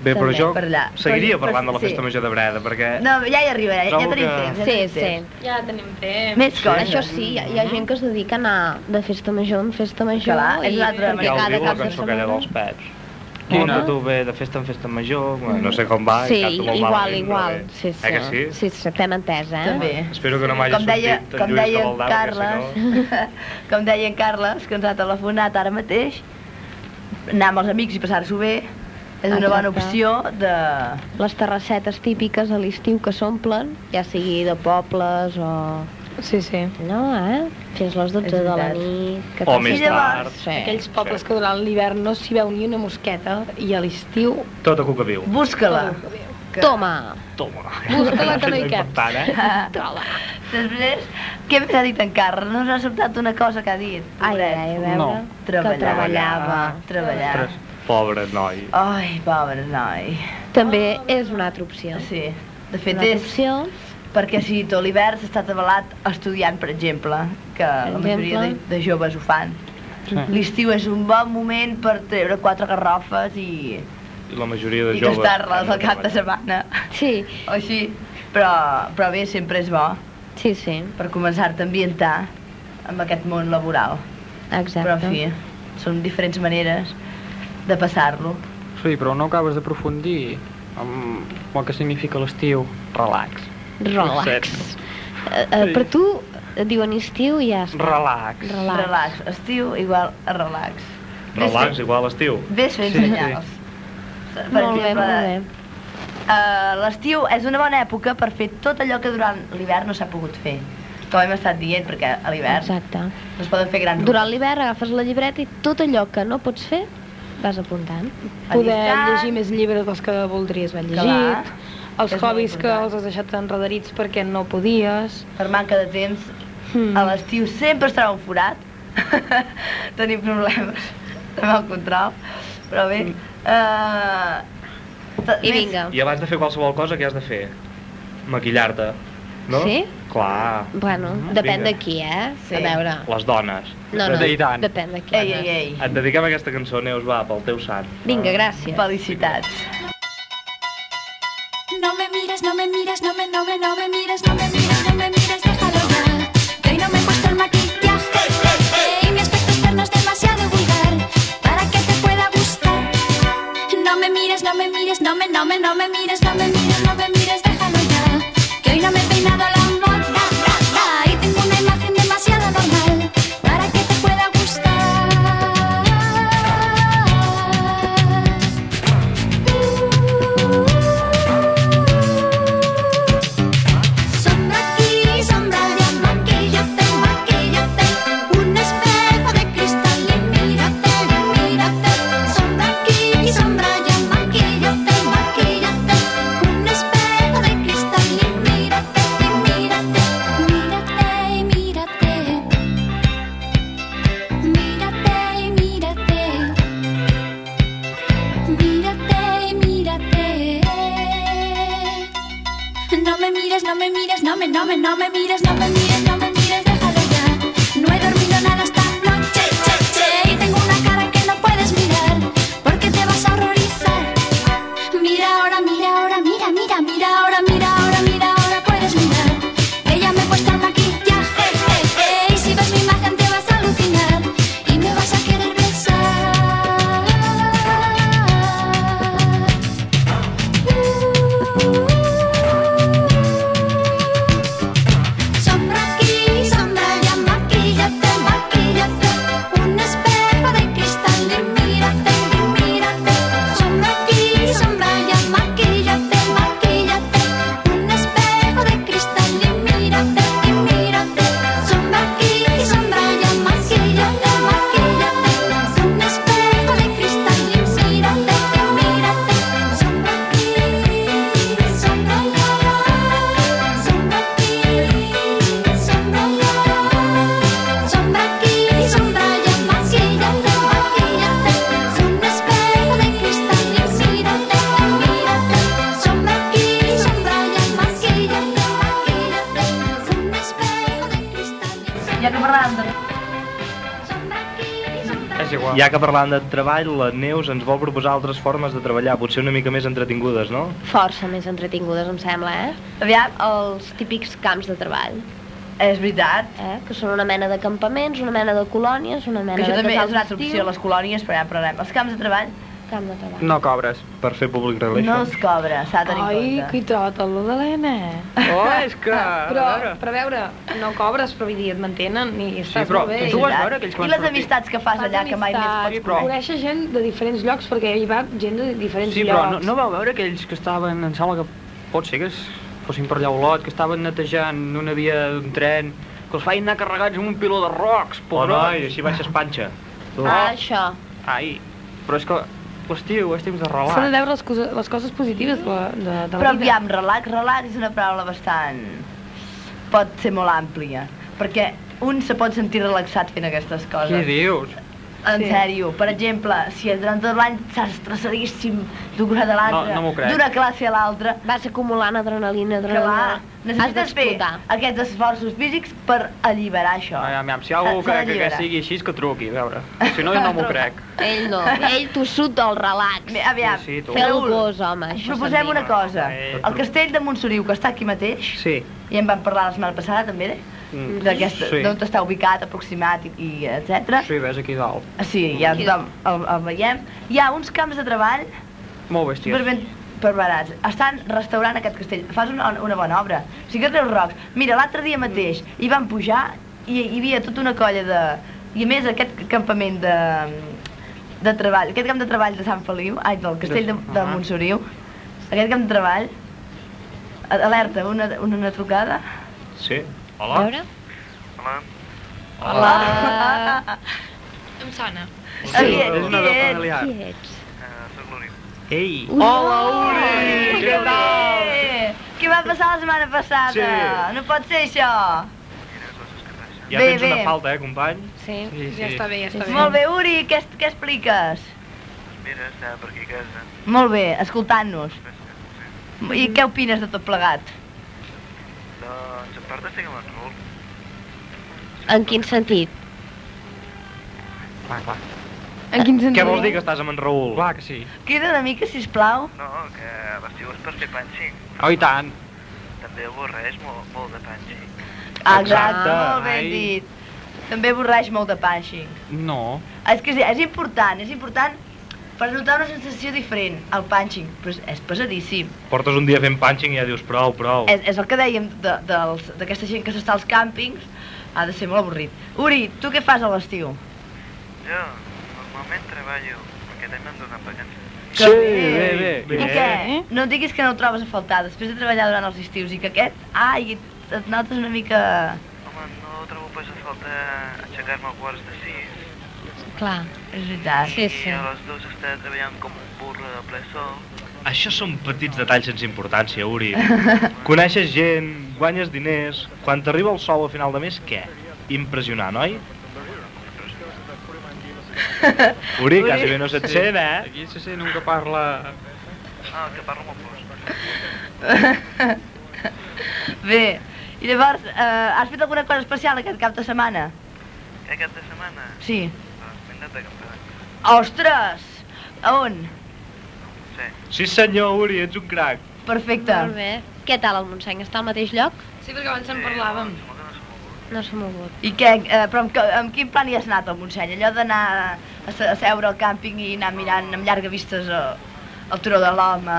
Bé, però jo
per allà.
seguiria
Però-
parlant de la
sí.
festa major de Breda, perquè...
No, ja hi arribaré, ja
Trobo
tenim
que-
temps. Ja
Sí,
tenim
sí.
temps.
Ja tenim temps.
Més coses.
Això sí, hi ha, hi ha gent que es dedica a anar de festa major en festa major
Clar, és l'altra
Ja ho
cada
diu la
cap de
cançó aquella dels pets.
Quina?
Tu ve de festa en festa major, bueno, no sé com va,
Sí,
i canto molt
igual,
malament,
igual.
bé.
Sí, sí.
Eh que sí?
Sí, sí, t'hem entès, eh?
També.
Espero que no m'hagi
com deia,
sortit en
com
Lluís
deia
perquè
Carles,
si
com deia en Carles, que ens ha telefonat ara mateix, anar amb els amics i passar-s'ho bé és una bona opció de...
Les terrassetes típiques a l'estiu que s'omplen, ja sigui de pobles o...
Sí, sí.
No, eh? Fins les 12
És
de la nit. Que
O més
llavors,
tard.
Sí.
Aquells pobles que durant l'hivern no s'hi veu ni una mosqueta i a l'estiu...
Tot a cuca viu.
Busca-la. Que-
Toma!
Toma.
Busca-la que no hi.
Important, eh?
Trola!
Després, què més ha dit en Carles? No us ha sobtat una cosa que ha dit?
Ai, ai, ai, a veure...
No.
Que
Treballava.
treballava.
Treballar.
Pobre noi.
Ai, pobre noi.
També és una altra opció.
Sí. De fet,
Una
és
opció,
perquè si tot l'hivern s'ha estat avalat estudiant, per exemple, que la majoria de, de joves ho fan.
Sí.
L'estiu és un bon moment per treure quatre garrofes i,
I la majoria de
i
joves...
gastar-les al cap de setmana.
sí,
O així. Però, però bé, sempre és bo
sí, sí,
per començar-te a ambientar amb aquest món laboral.
exacte.
Però, en fi, són diferents maneres de passar-lo.
Sí, però no acabes d'aprofundir amb el que significa l'estiu. Relax.
Relax. Eh, eh, per tu et diuen estiu i ja està.
Relax.
Relax.
Relax. Estiu igual a relax.
Relax, igual estiu.
Ves fent
Sí, sí.
senyals. Per
Molt bé,
exemple,
molt bé.
Uh, L'estiu és una bona època per fer tot allò que durant l'hivern no s'ha pogut fer. Com hem estat dient, perquè a l'hivern
Exacte.
no es poden fer grans
Durant l'hivern agafes la llibreta i tot allò que no pots fer vas apuntant.
Poder
Allistar.
llegir més llibres dels que voldries haver
Clar.
llegit, els
És molt
hobbies que els has deixat enredarits perquè no podies.
Per manca de temps,
Mm.
a l'estiu sempre es troba un forat. Tenim problemes amb el control. Però bé... Uh,
I vinga.
I abans de fer qualsevol cosa, què has de fer? Maquillar-te, no?
Sí?
Clar.
Bueno,
Mhm,
depèn
vinga.
de qui, eh?
Sí.
A veure...
Les dones.
No, no,
I tant.
depèn de qui.
Ei, ei, ei.
Et dediquem a aquesta cançó, Neus, va, pel teu sant.
Vinga, gràcies.
Felicitats.
No me mires, no me mires, no me, no me, no me mires, no me mires, no me mires, déjalo ya. Que hoy no me he puesto el maquillaje y mi aspecto externo es demasiado vulgar para que te pueda gustar. No me mires, no me mires, no me, no me, no me mires, no me mires, no me mires, déjalo hoy no me, no me, mires, no me mires, que
parlant de treball, la Neus ens vol proposar altres formes de treballar, potser una mica més entretingudes, no?
Força més entretingudes, em sembla, eh?
Aviam,
Els típics camps de treball,
és veritat.
eh? Que són una mena de campaments, una mena de colònies, una mena
Que això
de
també és una altra opció, les colònies, però ja parlarem. Els camps de treball
Camp de treball.
No cobres.
Per fer public relation.
No es cobra, s'ha de tenir
Ai,
en
que
compte.
hi troba tot lo de l'N.
Oh, és que...
Però,
a veure.
però a veure, no cobres, però vull dir, et mantenen i estàs
però
molt bé.
tu vas veure aquells que
I les
sortir?
amistats que fas allà que mai més pots
però-
conèixer.
Coneixes gent de diferents llocs, perquè hi va gent de diferents
Sí, però no,
llocs.
no vau veure aquells que estaven, em sembla que pot ser que es fossin per allà a Olot, que estaven netejant una via d'un tren, que els feien anar carregats amb un piló de rocs,
Oh,
pobrets.
noi, així baixes panxa.
Ah, això.
Ai, però és que l'estiu, és temps de
S'ha de
relax.
veure les, coses, les coses positives de, de, de la
Però
vida.
aviam, relax, relax és una paraula bastant... pot ser molt àmplia, perquè un se pot sentir relaxat fent aquestes coses.
Què dius?
En
Sí.
sèrio, per exemple, si durant tot l'any estàs estressadíssim d'un grau a l'altre,
No, no crec.
d'una classe a l'altra,
Vas acumulant adrenalina, adrenalina. Has
necessites fer aquests esforços físics per alliberar això.
Aviam, aviam, si hi ha algú
S'ha- s'ha
que, que, sigui així, que truqui, a veure. Si no, jo no m'ho crec.
Ell no, ell tossut del relax.
Bé, aviam,
Sí, sí,
el
Raül,
gos, home, això
proposem una cosa.
Eh,
El castell de Montsoriu, que està aquí mateix,
Sí.
i en vam parlar la setmana passada també, eh?
Mm.
d'aquesta,
Sí.
d'on està ubicat, aproximat i, i etc.
Sí, ves aquí dalt.
Sí, ja tothom el, el veiem. Hi ha uns camps de treball
Molt bèsties.
superben preparats. Estan restaurant aquest castell. Fas una, una bona obra. O sigui que treus rocs. Mira, l'altre dia mateix hi van pujar i hi havia tota una colla de... I a més aquest campament de, de treball, aquest camp de treball de Sant Feliu, ai, del castell de, de
Ahà.
Montsoriu, aquest camp de treball, alerta, una, una, una trucada.
Sí.
A
Hola.
veure?
Hola.
Em sona.
Sí,
és una veu familiar.
Qui ets?
Ei!
Hola, Uri! Què tal?
Què? Va passar la setmana passada?
Sí.
No pot ser això.
Ja
Bé,
tens una
bé.
falta, eh, company?
Sí.
Sí,
Ja està bé, ja està bé.
Molt bé, Uri, què, què expliques?
Mira, estava per aquí a casa.
Molt bé, escoltant-nos. I què opines de tot plegat?
Doncs en part estic amb en Raül.
En quin sentit?
Clar, clar.
En quin sentit?
Què vols dir que estàs amb en Raül?
Clar que sí.
Queda una mica, sisplau.
No, que l'estiu és per fer punching.
Oh, i tant.
També avorreix molt, molt de punching.
Ah,
Exacte.
Exacte, molt ben
Ai.
dit. També avorreix molt de punching.
No.
És que és, és important, és important per notar una sensació diferent, el punching, però és, és pesadíssim.
Portes un dia fent punching i ja dius prou, prou.
És, és el que dèiem de- dels- d'aquesta gent que s'està als càmpings, ha de ser molt avorrit. Uri, tu què fas a l'estiu?
Jo normalment treballo, perquè també em donen vacances.
Sí, bé, bé, bé.
I què? No em diguis que no ho trobes a faltar, després de treballar durant els estius, i que aquest, ai, et notes una mica...
Home, no trobo pas a falta aixecar-me a quarts de sis.
Clar.
És veritat.
Sí,
I
sí.
a les dues estar treballant com un burro a ple sol.
Això són petits detalls sense importància, Uri. Coneixes gent, guanyes diners... Quan t'arriba el sou a final de mes, què? Impressionant, oi? Uri,
Uri.
quasi bé no se't sent, eh?
Aquí se sent un que parla...
Ah, que parlo molt fort.
Bé, i llavors, eh, has fet alguna cosa especial aquest cap de setmana?
Aquest de setmana?
Sí.
D'acampar.
Ostres! A on?
Sí.
Sí senyor, Uri, ets un crac.
Perfecte.
Molt bé. Què tal el Montseny? Està al mateix lloc?
Sí, perquè abans en parlàvem.
No s'ha mogut.
I què, eh, però amb, amb quin plan hi has anat al Montseny? Allò d'anar a, a seure al càmping i anar mirant amb llarga vistes el, el turó de l'home,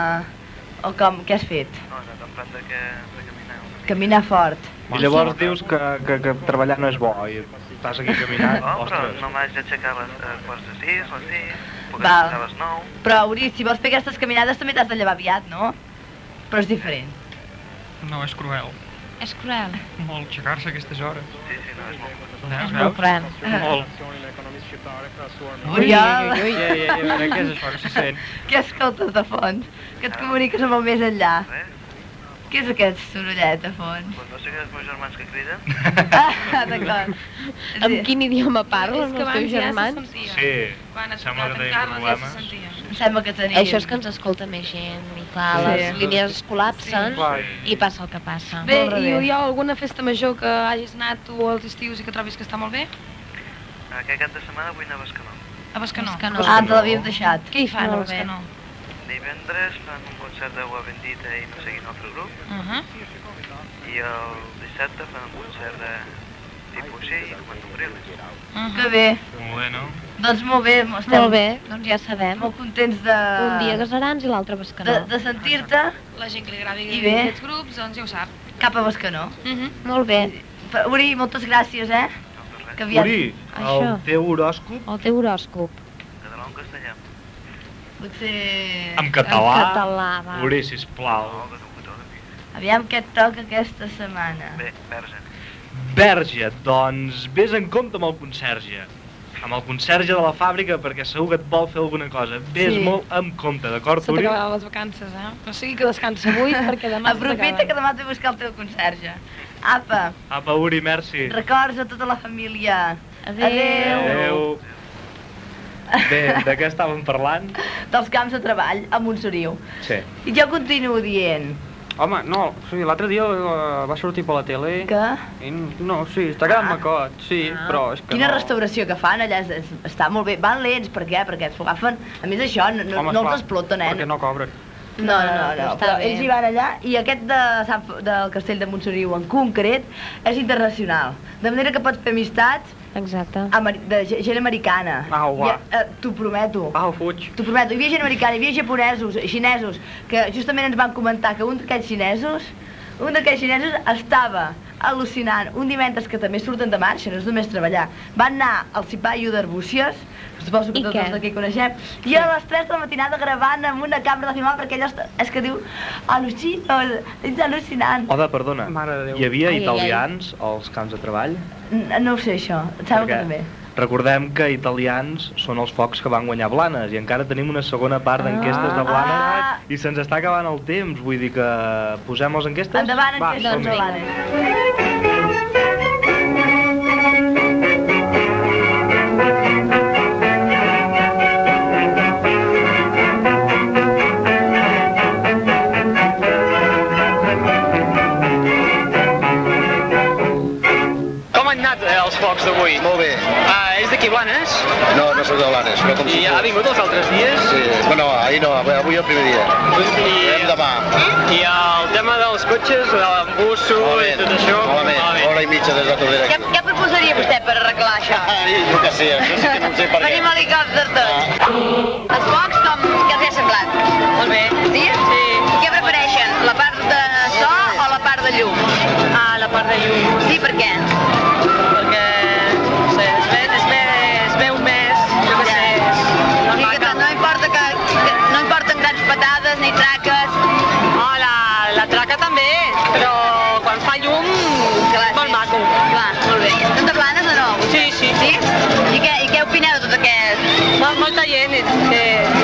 o com, què has fet?
No, he anat en plan de, que, de caminar.
Caminar fort.
I llavors dius que, que, que treballar no és bo i estàs aquí caminant,
No,
ostres.
no m'haig d'aixecar a les quarts de sis, les sis, puc
Val.
aixecar a les nou.
Però, Uri, si vols fer aquestes caminades també t'has de llevar aviat, no? Però és diferent.
No, és cruel.
És cruel.
Molt aixecar-se a aquestes hores.
Sí, sí, no, és molt...
És molt cruel.
Molt.
Ui, ui, ui, ui.
Veure, què és això que se sent?
Què escoltes de fons? Que et comuniques amb el més enllà.
Res?
Què és aquest sorollet de fons?
Doncs no sé que els meus germans que criden.
Ah, d'acord.
Amb quin idioma parlen els teus
abans ja se
germans?
Sí,
Quan es
sembla que tenim
carles ja se
problemes.
Em sembla que tenim...
Això és que ens escolta més gent i clar,
Sí.
les línies es col·lapsen
Clar.
i passa el que passa.
Bé, i hi ha alguna festa major que hagis anat tu als estius i que trobis que està molt bé?
Aquest cap de setmana vull anar a Bescanó.
A Bescanó.
Bescanó.
Ah, ens l'havíem deixat.
Què hi fan a
Molt bé.
Divendres fan un concert d'aigua bendita i no seguint altre grup.
Uh -huh.
I el dissabte fan un concert de tipus així, i com sombrils.
Que bé.
Molt bé, no?
Doncs molt bé, estem
Molt bé, doncs ja sabem.
molt contents de...
Un dia Gasarans i l'altre
de,
Bescanó.
de sentir-te
La gent que li agradi
I bé.
aquests grups, doncs ja ho sap.
cap a Bescanó.
Mhm.
Molt bé.
Uri, moltes gràcies, eh? Que aviat...
Uri, el
Això.
teu horòscop
El teu horòscop.
Català o en castellà?
Potser...
En català.
En català, va.
Uri, sisplau.
Aviam què et toca aquesta setmana.
Bé, verge.
Verge, doncs vés en compte amb el conserge. Amb el conserge de la fàbrica, perquè segur que et vol fer alguna cosa. Vés
Sí.
molt amb compte, d'acord,
Se
Uri?
t'acabaran les vacances, eh? No sigui que descansa avui perquè demà
Aprofita que demà t'he de buscar el teu conserge. Apa,
Apa, Uri, merci.
records a tota la família.
Adéu.
Adéu. Bé, de què estàvem parlant?
Dels camps de treball a Montsoriu.
Sí.
I jo continuo dient
Home, no, sigui, l'altre dia eh, va sortir per la tele
que
i no, sí, està quedant macot, sí, però és que
quina
no.
restauració que fan allà, és, és, està molt bé. Van lents, per què? Perquè s'ho agafen... A més això, no, no,
Home,
no
esclar,
els exploten, eh?
Perquè no cobren.
No, no, no, no,
està
però
bé.
ells hi van allà i aquest de Sant, del castell de Montsoriu en concret és internacional. De manera que pots fer amistats
Exacte.
ameri de ge- gent americana.
Au, va.
I, eh, T'ho prometo.
Au, fuig.
T'ho prometo, hi havia gent americana, hi havia japonesos, xinesos, que justament ens van comentar que un d'aquests xinesos, un d'aquests xinesos estava al·lucinant un divendres que també surten de marxa, no és només treballar. Van anar al Cipaio d'Arbúcies, suposo que
I
tots
què?
els d'aquí coneixem, i a les 3 de la matinada gravant amb una càmera de filmar perquè allò està- és que diu al·lucino, és al·lucinant.
Oda, perdona,
de
hi havia
Ai, ai, ai.
italians als camps de treball?
N- No ho sé això, em sembla que també.
recordem que italians són els focs que van guanyar Blanes i encara tenim una segona part d'enquestes de Blanes
Ah.
i se'ns està acabant el temps, vull dir que posem les enquestes?
Endavant,
Va,
enquestes
som-hi.
blanes.
Focs d'avui?
Molt bé.
Ah, és d'aquí Blanes?
No, no soc de Blanes, però com
I ha vingut els altres dies?
Sí, bueno, ahir no, avui el primer dia.
I,
Veiem demà.
I el tema dels cotxes, de l'embussos i
Malament,
tot això?
malament, hora i mitja des de Tordera.
Què, què proposaria vostè per arreglar això?
Ai, jo què sé, això sí que no ho sé per què.
Venim a l'helicòpter tots. Els focs, com què els ha semblat? Molt bé. Sí? Sí. I què prefereixen? La part de so o la part de llum? Ah, la part de llum. Sí, per què? Perquè, també, però quan fa llum, Clar, molt sí. maco. Clar, molt bé. Són de planes o no? Sí, sí. Sí? I què, i què opineu de tot aquest? Mol, molta gent, que...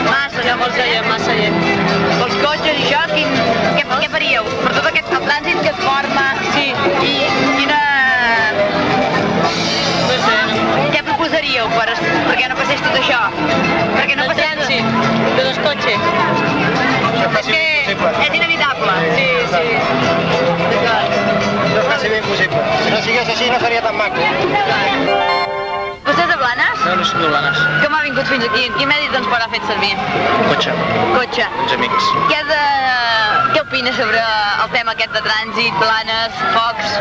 Massa, ha molta gent, massa gent. Els cotxes i això, quin, què, què faríeu? Per tot aquest trànsit que es forma... perquè no passés tot això? Perquè no passés... Sí, de los cotxes. És que és inevitable. Sí, sí.
No quasi ben possible. Si no sigués així no seria tan maco.
Vostè és de Blanes?
No, no soc de Blanes.
Com ha vingut fins aquí? Quin medi de transport ha fet servir?
Cotxe,
Cotxe.
uns amics.
Què, de... Què opina sobre el tema aquest de trànsit, planes, focs?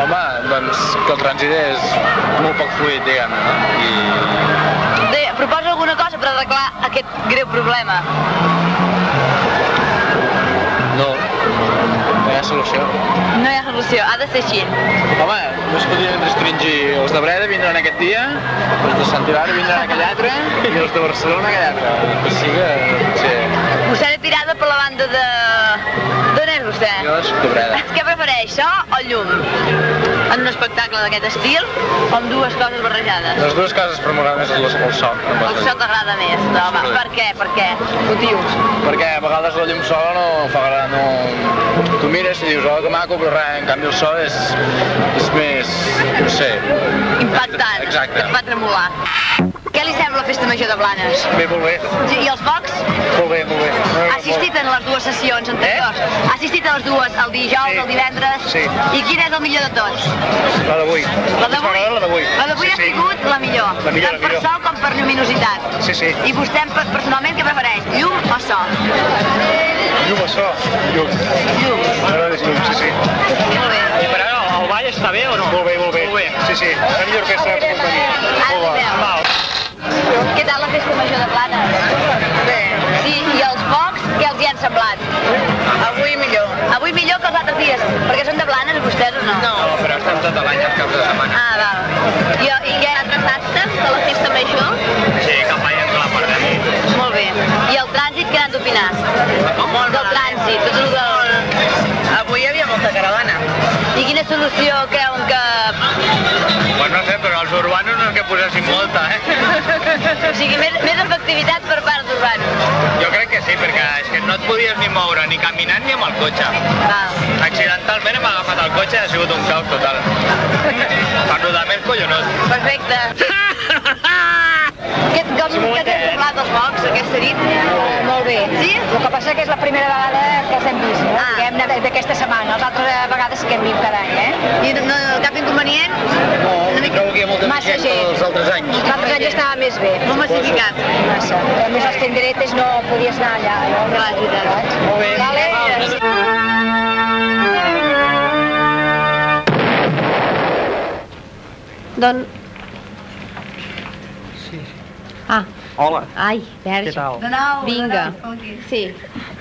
Home, doncs que el trànsit és molt poc fluid, diguem-ne, no? I...
Bé, proposa alguna cosa per arreglar aquest greu problema.
No, no hi ha solució.
No hi ha solució, ha de ser així.
Home, no es podrien restringir. Els de Breda vindran aquest dia, els de Sant Hilari vindran aquell altre, i els de Barcelona aquell altre. Que sí que, potser...
Vostè de tirada per la banda de... D'on és vostè?
Jo soc de Breda.
Què prefereix, so o llum? En un espectacle d'aquest estil o amb dues coses barrejades?
Les dues coses per m'agrada més el, el so.
El so t'agrada més, no, home. Per què? Per què? Motius.
Perquè a vegades la llum sola no fa gra- no... Tu mires i dius, oh, que maco, però res, en canvi el so és, és més, no sé...
Impactant.
Exacte.
Et fa tremolar. Què li sembla la festa major de Blanes?
Bé, molt bé.
I els focs?
Molt bé, molt bé. No,
Ha assistit en les dues sessions anteriors? Ha assistit a les dues, el dijous, el divendres?
Sí.
I quin és el millor de tots?
La d'avui.
La d'avui?
La d'avui.
La d'avui
sí,
ha sigut la millor.
La millor,
tant
la
per sol com per lluminositat.
Sí, sí.
I vostè per- personalment què prefereix? Llum o so?
Llum, això. Llum. Llum. M'agrada llum, sí, sí.
Molt bé.
I per ara, el ball està bé o no?
Molt bé, molt bé.
Molt bé.
Sí, sí. La millor orquestra de companyia. Molt bé.
Solució creuen que...
Pues no sé, però els urbanos no és que posessin molta, eh?
O sigui, més, més efectivitat per part d'urbanos.
Jo crec que sí, perquè és que no et podies ni moure ni caminant ni amb el cotxe.
Val.
Accidentalment hem agafat el cotxe i ha sigut un caos total. per lo de més collonós.
Perfecte. Què, com, què t'han semblat els focs aquesta nit?
Molt bé.
Sí?
El que passa que és la primera vegada que els hem vist, no? Ah. Diguem, de- d'aquesta setmana. Les altres vegades que hem vist cada any, eh?
I no, cap inconvenient?
No, trobo que hi ha molta
Massa
gent que
gent.
els altres anys.
Els altres anys estava més bé.
Molt massificat.
Massa. A més, les tenderetes no podies anar allà. No?
Clar, veritat.
Molt bé. Vale.
Doncs...
Sí.
Ah,
Hola.
ai, verge.
Què tal?
De nou,
Vinga.
de nou.
Sí,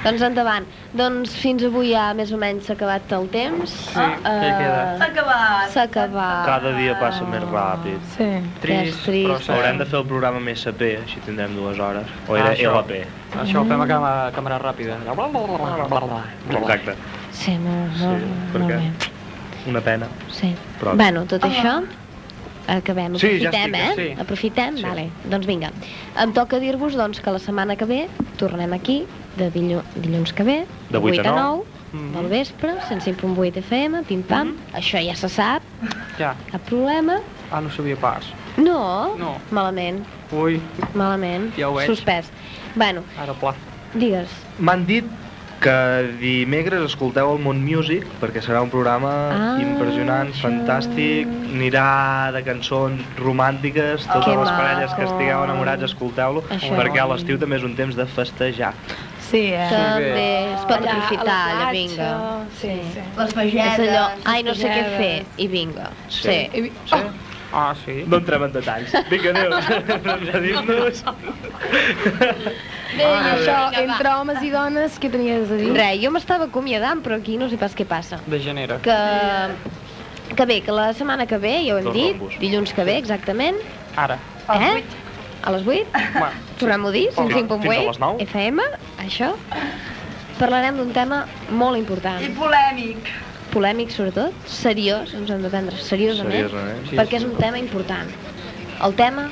doncs endavant. Doncs fins avui ja més o menys s'ha acabat el temps.
Sí, què queda?
S'ha acabat.
S'ha acabat.
Cada dia passa més ràpid.
Sí.
Trist,
trist.
però sí.
Haurem de fer el programa més CP, així tindrem dues hores. O era
Ah, això.
LP.
Això ho fem a càmera, càmera ràpida.
Exacte.
Sí, molt,
Sí,
molt, molt
perquè
bé.
una pena.
Sí.
Però-
Bueno, tot això acabem,
Sí, ja
aprofitem,
estic,
eh?
sí.
Aprofitem?
Sí.
Vale. Doncs vinga. Em toca dir-vos doncs, que la setmana que ve tornem aquí, de dillu dilluns que ve,
De vuit a
8 a
nou.
9, del vespre, 105.8 FM, pim-pam, això ja se sap,
Ja.
cap problema.
Ah, no sabia pas.
No,
No.
malament,
Ui,
malament,
Ja ho veig.
suspès. Bueno,
ara pla.
digues.
M'han dit que dimecres escolteu el Mont Music perquè serà un programa
Ah,
impressionant,
això.
fantàstic, anirà de cançons romàntiques, totes
Que
les parelles que
maco.
estigueu enamorats escolteu-lo, perquè a l'estiu també és un temps de festejar.
Sí, eh?
També es pot
Allà,
aprofitar, allà, vinga.
sí, sí.
Les
fagedes,
És allò, ai, no sé què fer, i vinga.
Sí.
Sí.
I,
Sí? Ah, sí?
No entrem en detalls. Vinga, adéu. Despedim-nos.
Bé, i això, entre homes i dones, què tenies a dir?
Res, jo m'estava acomiadant, però aquí no sé pas què passa.
Degenera.
Que, que bé, que la setmana que ve, ja ho hem
Dos
dit,
rombos.
dilluns que ve, exactament.
Ara.
Eh? A les 8?
Bueno,
Tornem-ho a dir,
Fins-
105.8
fins a les nou.
FM, això. Parlarem d'un tema molt important.
I polèmic.
Polèmic, sobretot, seriós, ens hem de prendre seriosament,
Seriosament. Sí,
perquè
sí.
és un tema important. El tema,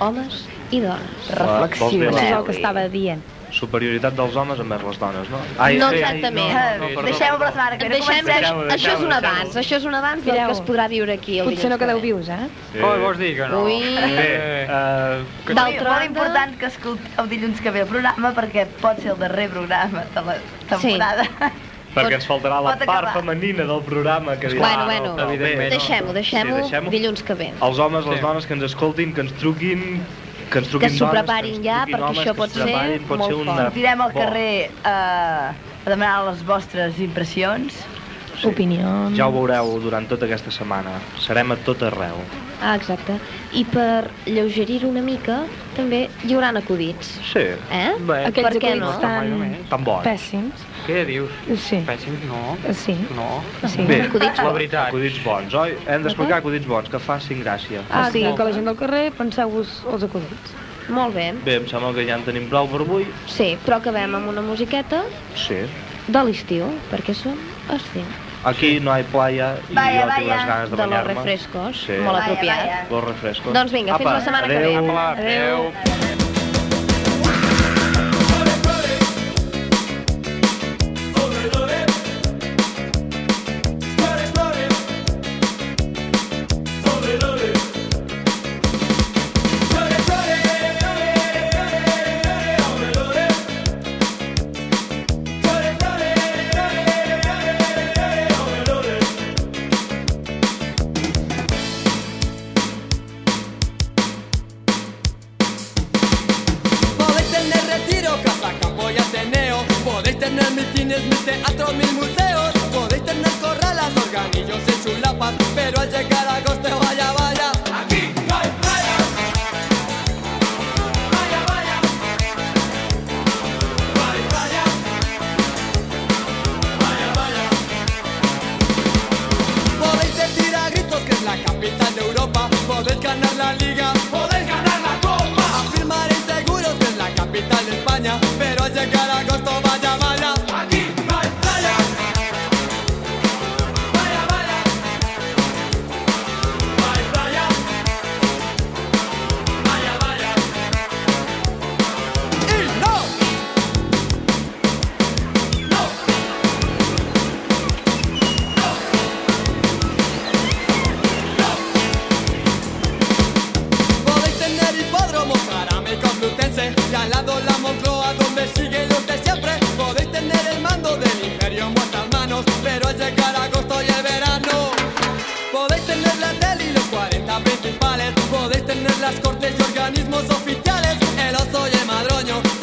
homes i dones.
Dir
Això és el que estava dient.
superioritat dels homes envers les dones, no?
no exactament.
no, no, perdó,
Deixem-ho per la que ve.
Deixem,
Deixem-ho,
això és un abans, això és un abans del que es podrà viure aquí. el
Potser no quedeu vius, eh?
Sí.
Oh, vols dir que no?
Ui.
Bé, uh,
Molt,
D'altra
molt
banda-
important que escolteu dilluns que ve el programa perquè pot ser el darrer programa de la temporada.
Perquè ens faltarà la part
acabar.
femenina del programa que dirà,
Bueno,
"Ah,
bueno,
no, bé,
deixem-ho, deixem-ho
Sí, deixem-ho.
dilluns que ve.
Els homes, les
Sí.
dones que ens escoltin, que ens truquin, que ens
Que
truquin
s'ho
dones,
preparin
ens
ja, perquè
homes,
això
que
pot ser
preparin, pot
molt
ser una...
fort.
Sortirem al carrer eh, a demanar les vostres impressions.
Opinions.
Ja ho veureu durant tota aquesta setmana. Serem a tot arreu.
Ah, exacte. I per lleugerir una mica, també hi haurà acudits.
Sí.
Eh?
Bé,
Aquells
per què
acudits
no?
tan.
Tan bons.
pèssims.
Què dius?
Sí.
Pèssims, no.
Sí.
No.
Sí.
Bé,
Acudits
La veritat.
acudits bons, oi? Hem d'explicar acudits bons, que facin gràcia.
Ah,
sí.
sí, que la gent del carrer penseu-vos els acudits.
Molt bé.
Bé, em sembla que ja en tenim prou per avui.
Sí, però acabem amb una musiqueta
Sí.
de l'estiu, perquè som estiu.
Aquí no hay playa i
Vaya,
jo tinc
vaya.
les ganes de,
De los
banyar-me.
refrescos,
Sí.
molt
Vaya,
apropiat.
vaya.
Los refrescos.
Doncs vinga, fins
Apa,
la setmana que ve.
adeu.
Adéu.
Movete
agosto y el verano. Podéis tener la tele y los 40 principales. Podéis tener las cortes y organismos oficiales. El oso y el madroño.